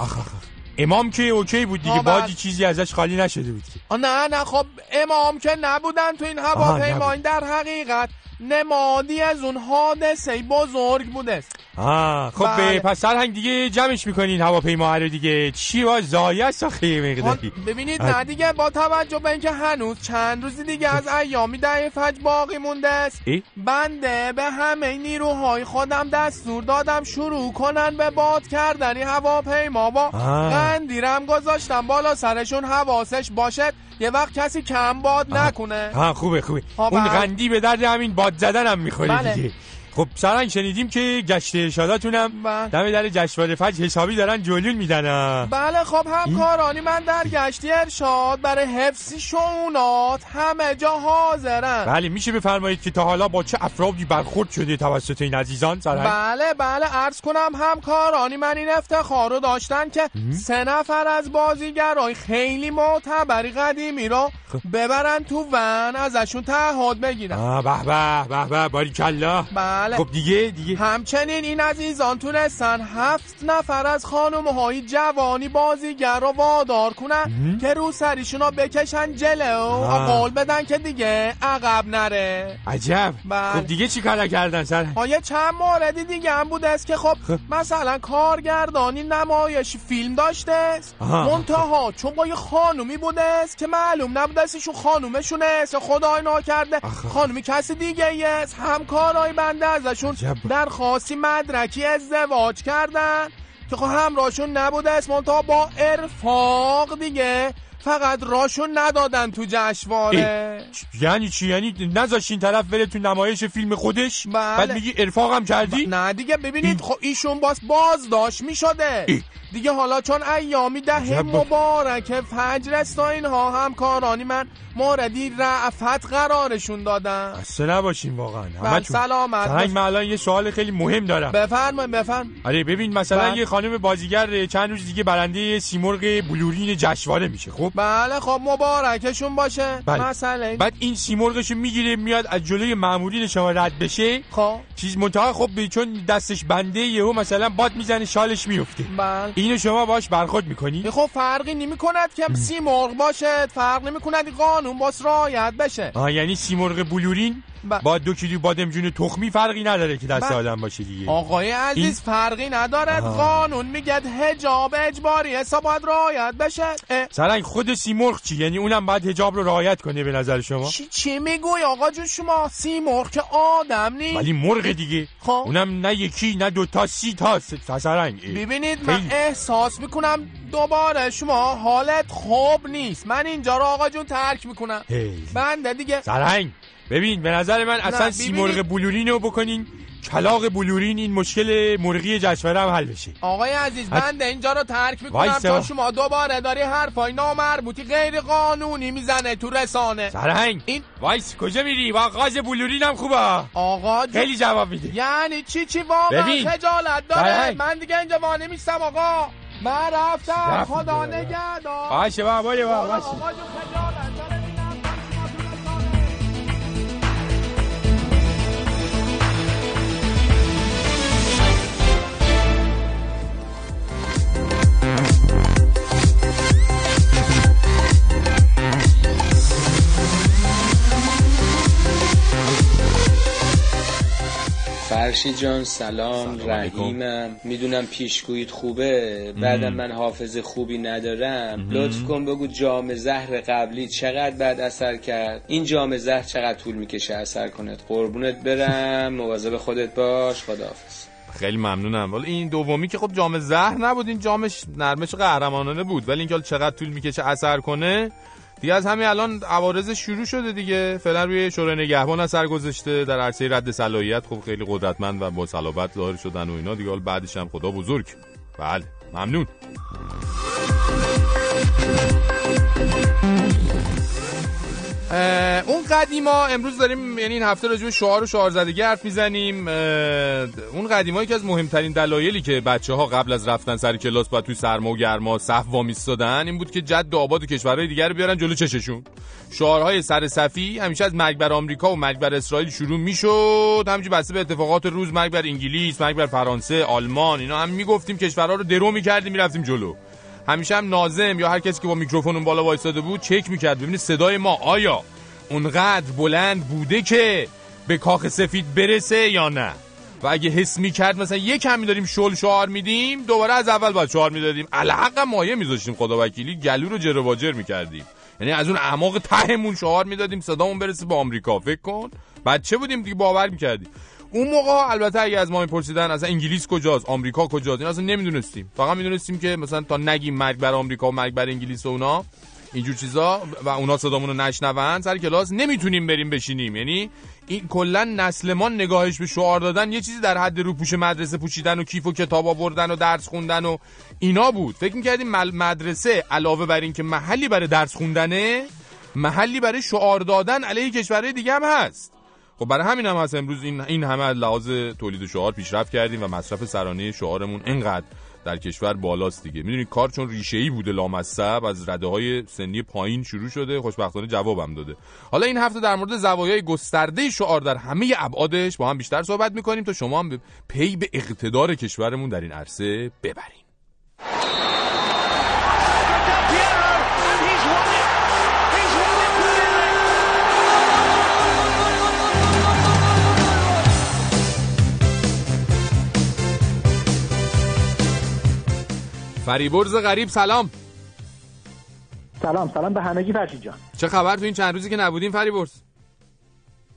امام که اوکی بود دیگه بله. بادی چیزی ازش خالی نشده بود که نه نه خب امام که نبودن تو این هواپیمای در حقیقت نمادی از اون حادثه بزرگ بوده آه خب بله. پس سرهنگ دیگه جمعش می‌کنین هواپیما رو دیگه چی با زایه است آخه یه مقداری ببینید اه. نه دیگه با توجه به اینکه هنوز چند روزی دیگه از ایامی ده فجر باقی مونده است؟ بنده به همه نیروهای خودم دستور دادم شروع کنن به باد کردنی هواپیما با. قندیرم گذاشتم بالا سرشون حواسش باشد یه وقت کسی کم باد نکنه ها خوبه خوبه اون بله. قندی به درد همین باد زدن هم می‌خوره بله. دیگه خب سرنگ شنیدیم که گشت ارشاداتونم بله. دم در جشنواره فجر حسابی دارن جلول میدن. بله خب همکارانی من در گشتی ارشاد برای حفظ شونات همه جا حاضرن. بله میشه بفرمایید که تا حالا با چه افرادی برخورد شده توسط این عزیزان سرهنگ بله بله عرض کنم همکارانی من این افتخار رو داشتن که سه نفر از بازیگرای خیلی معتبری قدیمی رو ببرن تو ون ازشون تعهد بگیرن. آه به به به به باریکلا. بله. خب دیگه دیگه. همچنین این عزیزان تونستن هفت نفر از خانم های جوانی بازیگر رو وادار کنن که رو سریشون رو بکشن جلو و. قول بدن که دیگه عقب نره. عجب. بله. خب دیگه چی کار کردن ها یه چند موردی دیگه هم بوده است که خب مثلا کارگردانی نمایش فیلم داشته است آها. منتها چون با یه خانومی بوده است که معلوم نبوده است ایشون خانومشونه است خدای ناکرده. خانومی کسی دیگه است همکارای بنده ازشون درخواستی مدرکی ازدواج کردن که خب همراهشون نبوده است منتها با ارفاق دیگه. فقط راشون ندادن تو جشنواره. یعنی چی؟ یعنی نذاشتین طرف بره تو نمایش فیلم خودش؟ بله. بعد میگی ارفاقم کردی؟ نه دیگه ببینید خب ایشون باز بازداشت می شده دیگه حالا چون ایامی ده. مبارک فجر است اینها همکارانی من موردی رعفت قرارشون دادن. خسته نباشین واقعا همتون. سلامت سرهنگ باش. من الان یه سوال خیلی مهم دارم. بفرمایید بفرمایید. آره ببین مثلا بله. یه خانم بازیگر چند روز دیگه برنده سیمرغ بلورین جشنواره میشه خب؟ بله خب مبارکشون باشه. بله. مسئله. بعد این سیمرغشو می‌گیره میاد از جلوی مامورین شما رد بشه. خب. چیز منتها خب چون دستش بنده یهو مثلا باد می‌زنه شالش میفته بله. اینو شما باش برخورد می‌کنی. خب فرقی نمی کند که سی مرغ باشه فرق نمی کند این قانون باس رایت بشه. آه یعنی سیمرغ بلورین بله. با دو کیلو بادمجون تخمی فرقی نداره که دست بله. آدم باشه دیگه آقای عزیز این- فرقی ندارد آها. قانون میگه هجاب اجباری حساب باید رعایت بشه سرنگ خود سیمرغ چی یعنی اونم باید حجاب رو رعایت کنه به نظر شما چی چی میگوی آقا جون شما سی مرغ که آدم نی ولی مرغ دیگه خب. اونم نه یکی نه دو تا سی تا سرهنگ. ببینید من خیلی. احساس می‌کنم دوباره شما حالت خوب نیست من اینجا رو آقا جون ترک می‌کنم هی. بنده دیگه سرهنگ ببین به نظر من اصلا. سیمرغ بلورین رو بکنین. کلاغ بلورین این مشکل مرغی جشنواره هم حل بشه. آقای عزیز بنده اینجا رو ترک می‌کنم. چون شما دوباره داری حرفای نامربوطی غیر قانونی می‌زنه تو رسانه. سرهنگ. این وایسا کجا میری؟ با غاز بلورین هم خوبه. آقا جون خیلی جواب میده. یعنی چی؟ چی واقعا. خجالت داره؟ سرهنگ. من دیگه اینجا وانه میستم آقا. من رفتم. رفت. خدا. نگهدار. باشه با باشه با باشه. فرشید جان سلام, سلام. رحیمم می‌دونم پیشگویت خوبه. بعدم من حافظ خوبی ندارم. لطف کن بگو جام زهر قبلی چقدر بعد اثر کرد؟ این جام زهر چقدر طول می‌کشه اثر کند قربونت برم. مواظب خودت باش. خداحافظ. خیلی ممنونم. ولی این دومی که خب جام زهر نبود. این جامش نرمش قهرمانانه بود. ولی اینکه چقدر طول می‌کشه اثر کنه؟ دیگه از همین الان عوارض شروع شده دیگه. فعلا روی شورای نگهبان اثر گذاشته. در عرصه رد صلاحیت خب خیلی قدرتمند و با صلابت ظاهر شدن و اینا. دیگه حالا بعدش هم خدا بزرگ. بله ممنون. اون قدیما امروز داریم یعنی این هفته راجع به شعار و شعار زدگی حرف می‌زنیم. اون قدیمایی که از مهمترین دلایلی که بچه ها قبل از رفتن سر کلاس باید توی سرما و گرما صف وامیستادن این بود که جد و آباد و کشورهای دیگر رو بیارن جلو چششون. شعارهای سر صفی همیشه از مرگ بر آمریکا و مرگ بر اسرائیل شروع می‌شد. همینجوری بسته به اتفاقات روز مرگ بر انگلیس مرگ بر فرانسه آلمان اینا هم می‌گفتیم کشورها رو درو می‌کردیم می‌رفتیم جلو. همیشه هم نازم یا هر کسی که با میکروفون اون بالا وایساده بود چک می‌کرد. ببینید صدای ما آیا اونقدر بلند بوده که به کاخ سفید برسه یا نه؟ و اگه حس می‌کرد مثلا یک کمی داریم شل شعار میدیم دوباره از اول باید شعار می‌دادیم. الحق مایه میذاشتیم خدا وکیلی گلو رو جر می‌کردیم. یعنی از اون اعماق تهمون شعار می‌دادیم صدامون برسه به آمریکا. فکر کن. بچه بودیم دیگه باور می‌کردیم. اون موقع البته اگه از ما میپرسیدن اصلا انگلیس کجاست آمریکا کجاست این اصلا نمی‌دونستیم. فقط می‌دونستیم که مثلا تا نگیم مرگ بر آمریکا و مرگ بر انگلیس و اونا اینجور چیزا و اونا صدامون رو نشنون سر کلاس نمی‌تونیم بریم بشینیم. یعنی این کلا نسل ما نگاهش به شعار دادن یه چیزی در حد روپوش مدرسه پوشیدن و کیف و کتاب آوردن و درس خوندن و اینا بود. فکر می‌کردیم مدرسه علاوه بر این که محلی برای درس خوندنه محلی برای شعار دادن علیه کشورهای دیگه هم هست. خب برای همین هم هست امروز این این همه از لحاظ تولید شعار پیشرفت کردیم و مصرف سرانه شعارمون اینقدر در کشور بالاست دیگه. می‌دونید کار چون ریشه‌ای بوده لامصب از رده های سنی پایین شروع شده خوشبختانه جوابم داده. حالا این هفته در مورد زوایای گسترده شعار در همه ابعادش با هم بیشتر صحبت می‌کنیم تا شما هم پی به اقتدار کشورمون در این عرصه ببرین. فریبرز غریب سلام. سلام سلام به همگی فرشید جان. چه خبر تو این چند روزی که نبودیم فریبرز؟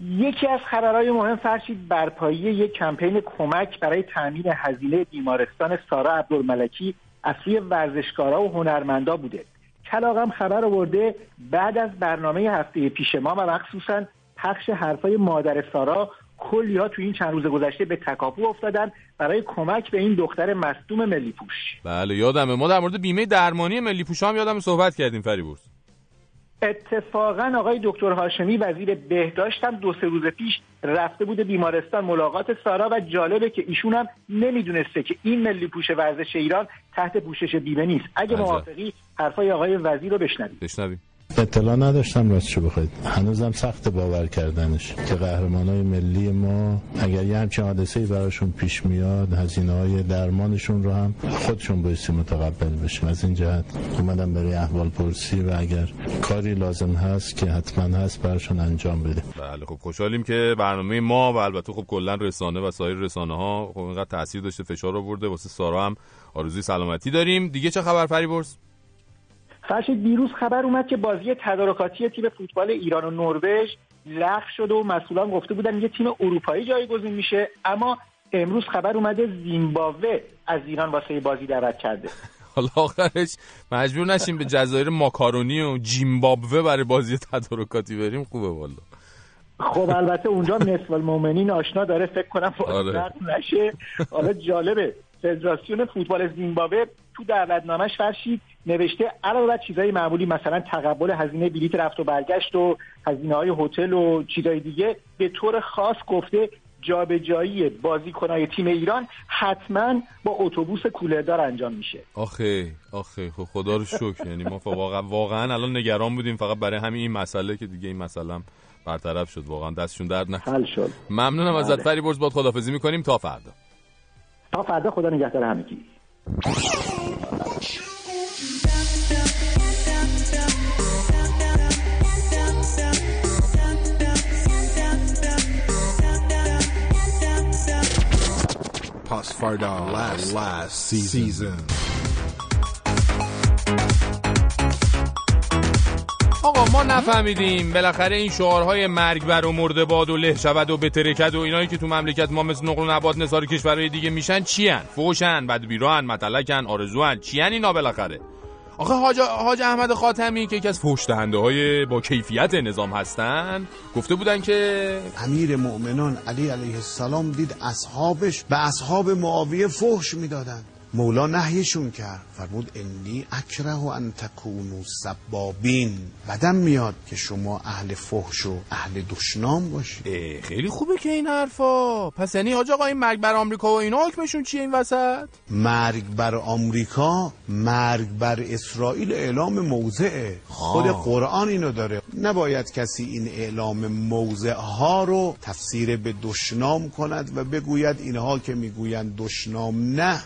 یکی از خبرهای مهم فرشید برپایی یک کمپین کمک برای تامین هزینه بیمارستان سارا عبدالملکی از سوی ورزشکارا و هنرمندا بوده. کلاغم خبر آورده بعد از برنامه هفته پیش ما و مخصوصا پخش حرفای مادر سارا کلی ها تو این چند روز گذشته به تکاپو افتادن برای کمک به این دختر مصدوم ملی پوش. بله یادمه. ما در مورد بیمه درمانی ملی پوش هم یادم صحبت کردیم فریبرز اتفاقا آقای دکتر هاشمی وزیر بهداشت هم دو سه روز پیش رفته بوده بیمارستان ملاقات سارا و جالبه که ایشون هم نمی‌دونسته که این ملی پوش ورزش ایران تحت پوشش بیمه نیست. اگه عجب. موافقی حرفای آقای وزیر رو بشنوید بشنویم. اطلاع نداشتم راستشو بخواید. هنوزم سخت باور کردنش. که قهرمان های ملی ما اگر یه همچین حادثه براشون پیش میاد هزینه های درمانشون رو هم خودشون بایستی متقبل بشیم از این جهت اومدم برای احوال پرسی و اگر کاری لازم هست که حتما هست براشون انجام بده. بله خب خوشحالیم که برنامه ما و البته خب کلا رسانه و سایر رسانه ها خب اینقدر تاثیر داشته فشار آورده. واسه سارا هم آرزوی سلامتی داریم. دیگه چه خبر فریبرز فرشید دیروز خبر اومد که بازی تدارکاتی تیم فوتبال ایران و نروژ لغو شده و مسئولان گفته بودن یه تیم اروپایی جایگزین میشه. اما امروز خبر اومده زیمبابوه از ایران واسه بازی دعوت کرده. حالا آخرش مجبور نشیم به جزایر ماکارونی و جیمبابوه برای بازی تدارکاتی بریم. خوبه والا. خب البته اونجا نصف المؤمنین آشنا داره فکر کنم آره. نشه. حالا جالبه. فدراسیون فوتبال زیمبابوه تو دعوتنامش فرشید نوشته علاوه بر چیزای معمولی مثلا تقبل هزینه بلیت رفت و برگشت و هزینه های هتل و چیزای دیگه به طور خاص گفته جابجایی بازیکنهای تیم ایران حتما با اتوبوس کولردار انجام میشه. آخه آخه خب خدا رو شکر. یعنی ما واقعا واقعا الان نگران بودیم فقط برای همین این مسئله که دیگه این مسئله هم برطرف شد. واقعا دستشون درد نکنه. حل شد. ممنونم بله. فریبرز باد خدافظی می‌کنیم. تا فردا. تا فردا خدا نگهدار همگی for the last, last season. آقا ما نفهمیدیم. بالاخره این شعارهای مرگ بر و مرده باد و له شود و بترکد و اینایی که تو مملکت ما مثل نقل و نبات نثار کشورهای دیگه میشن چیان؟ فوشن بدبیران متلکن آرزوان. چیان اینا بالاخره؟ آخه حاج, حاج احمد خاتمی که یکی از فوش دهنده های با کیفیت نظام هستن گفته بودن که امیر مؤمنان علی علیه السلام دید اصحابش به اصحاب معاویه فحش می‌دادن مولا نهیشون کرد. فرمود انی اکره ان تکونو سبابین. بدم میاد که شما اهل فحش و اهل دشنام باشید. خیلی خوبه که این حرفا. پس یعنی حاج آقا این مرگ بر آمریکا و اینا حکمشون چیه این وسط؟ مرگ بر آمریکا مرگ بر اسرائیل اعلام موضعه خود آه. قرآن اینو داره. نباید کسی این اعلام موضع ها رو تفسیر به دشنام کند و بگوید اینها که می‌گویند دشنام نه.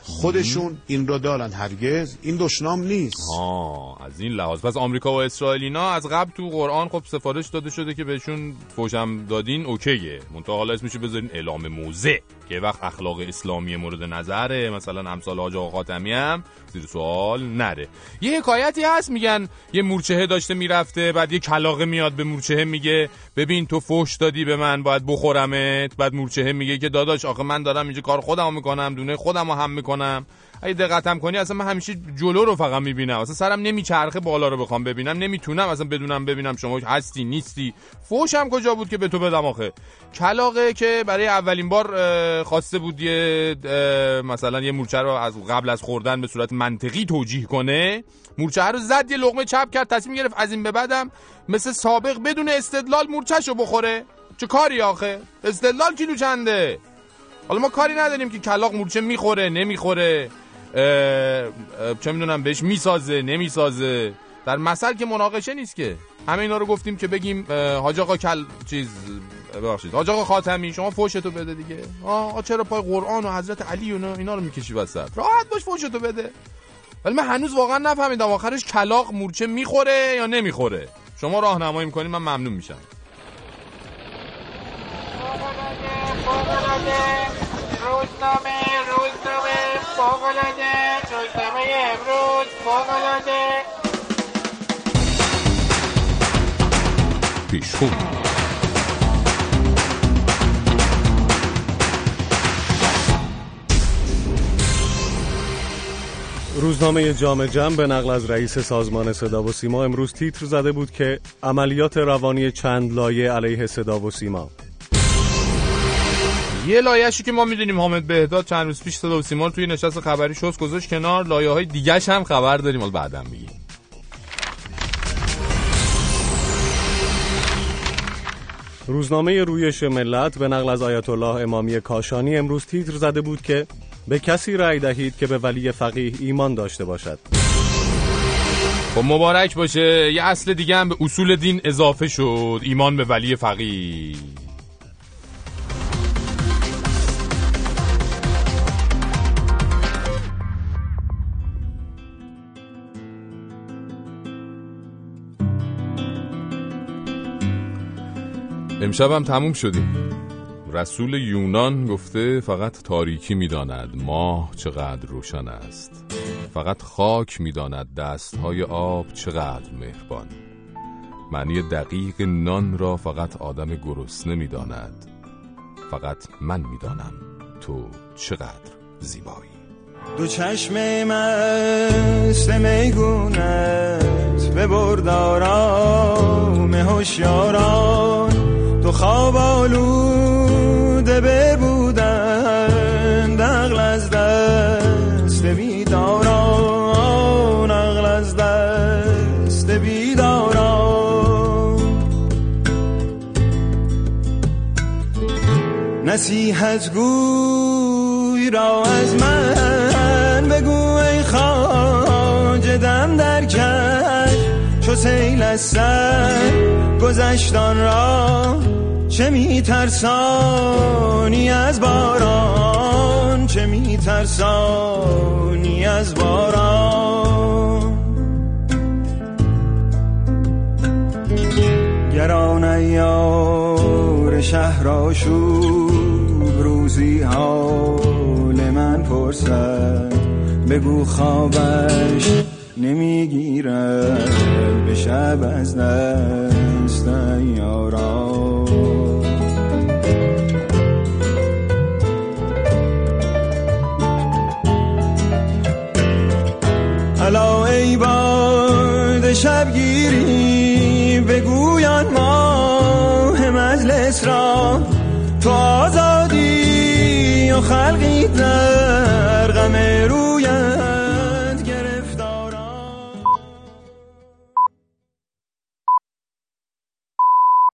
خودشون این رو دارن هرگز. این دشنام نیست. آه از این لحاظ. پس آمریکا و اسرائیلینا از قبل تو قرآن خب سفارش داده شده که بهشون فوشم دادین اوکیه. منتها حالا اسمشو بذارین اعلام موضع که وقت اخلاق اسلامی مورد نظره. مثلا امثال حاج آقا خاتمی هم زیر سوال نره. یه حکایتی هست میگن یه مورچهه داشته می‌رفته بعد یه کلاقه میاد به مورچهه میگه ببین تو فوش دادی به من باید بخورمت. بعد مورچهه میگه که داداش آخه من دارم اینجا کار خودمو می‌کنم دونه خودمو هم می‌کنم. اگه دقتم کنی اصلا من همیشه جلو رو فقط می‌بینم. اصلا سرم نمیچرخه بالا رو بخوام ببینم. نمی‌تونم اصلا بدونم ببینم شما هستی نیستی. فوش هم کجا بود که به تو بدم آخه؟ کلاقه که برای اولین بار خواسته بود یه مثلا یه مورچه رو از قبل از خوردن به صورت منطقی توجیه کنه. مورچه رو زد یه لقمه چپ کرد تصمیم گرفت از این به بعدم مثل سابق بدون استدلال مورچهشو بخوره. چه کاری آخه؟ استدلال کیلو چنده حالا ما کاری نداریم که کلاق مورچه می‌خوره نمی‌خوره. چه می‌دونم بهش می‌سازه نمی‌سازه. در مثل که مناقشه نیست که. همه اینا رو گفتیم که بگیم حاج آقا کل چیز ببخشید. حاج آقا خاتمی شما فوشتو بده دیگه. آه چرا پای قرآن و حضرت علی و اینا- رو می‌کشی وسط راحت باش فوشتو بده. ولی من هنوز واقعا نفهمیدم آخرش کلاق مورچه می‌خوره یا نمی‌خوره. شما راهنمایی می‌کنید من ممنون میشم. روزنامه فوقلاده روزنامه امروز فوقلاده پیشخون. روزنامه جامع جمع به نقل از رئیس سازمان صدا و سیما امروز تیتر زده بود که عملیات روانی چند لایه علیه صدا و سیما. یه لایه‌شو که ما می‌دونیم حامد بهداد چند روز پیش صدا و توی نشست خبری شست گذاشت کنار. لایه های دیگهش هم خبر داریم. حالا بعدا میگیم. روزنامه رویش ملت به نقل از آیت الله امامی کاشانی امروز تیتر زده بود که به کسی رأی دهید که به ولی فقیه ایمان داشته باشد. خب مبارک باشه. یه اصل دیگه هم به اصول دین اضافه شد. ایمان به ولی فقیه. امشبم تموم شدیم. رسول یونان گفته فقط تاریکی می‌داند ماه چقدر روشن است. فقط خاک می‌داند دستهای آب چقدر مهربان. معنی دقیق نان را فقط آدم گرسنه می‌داند. فقط من می‌دانم تو چقدر زیبایی. دو چشم مست میگونت به بردارام هوشیاران. تو خواب آلوده ببودن نقل از دست بیداران نقل از دست بیداران. نصیحت گوی را از من سیل از سر گذشتان را چه می ترسانی از باران؟ چه می ترسانی از باران؟ گران ایار شهر آشوب روزی حال من پرسد. بگو خوابش نمی‌گیرد. به شب از دست یارا حالا ای باد شبگیری بگویان ماه مجلس را. تو آزادی و خلقی در غم رویم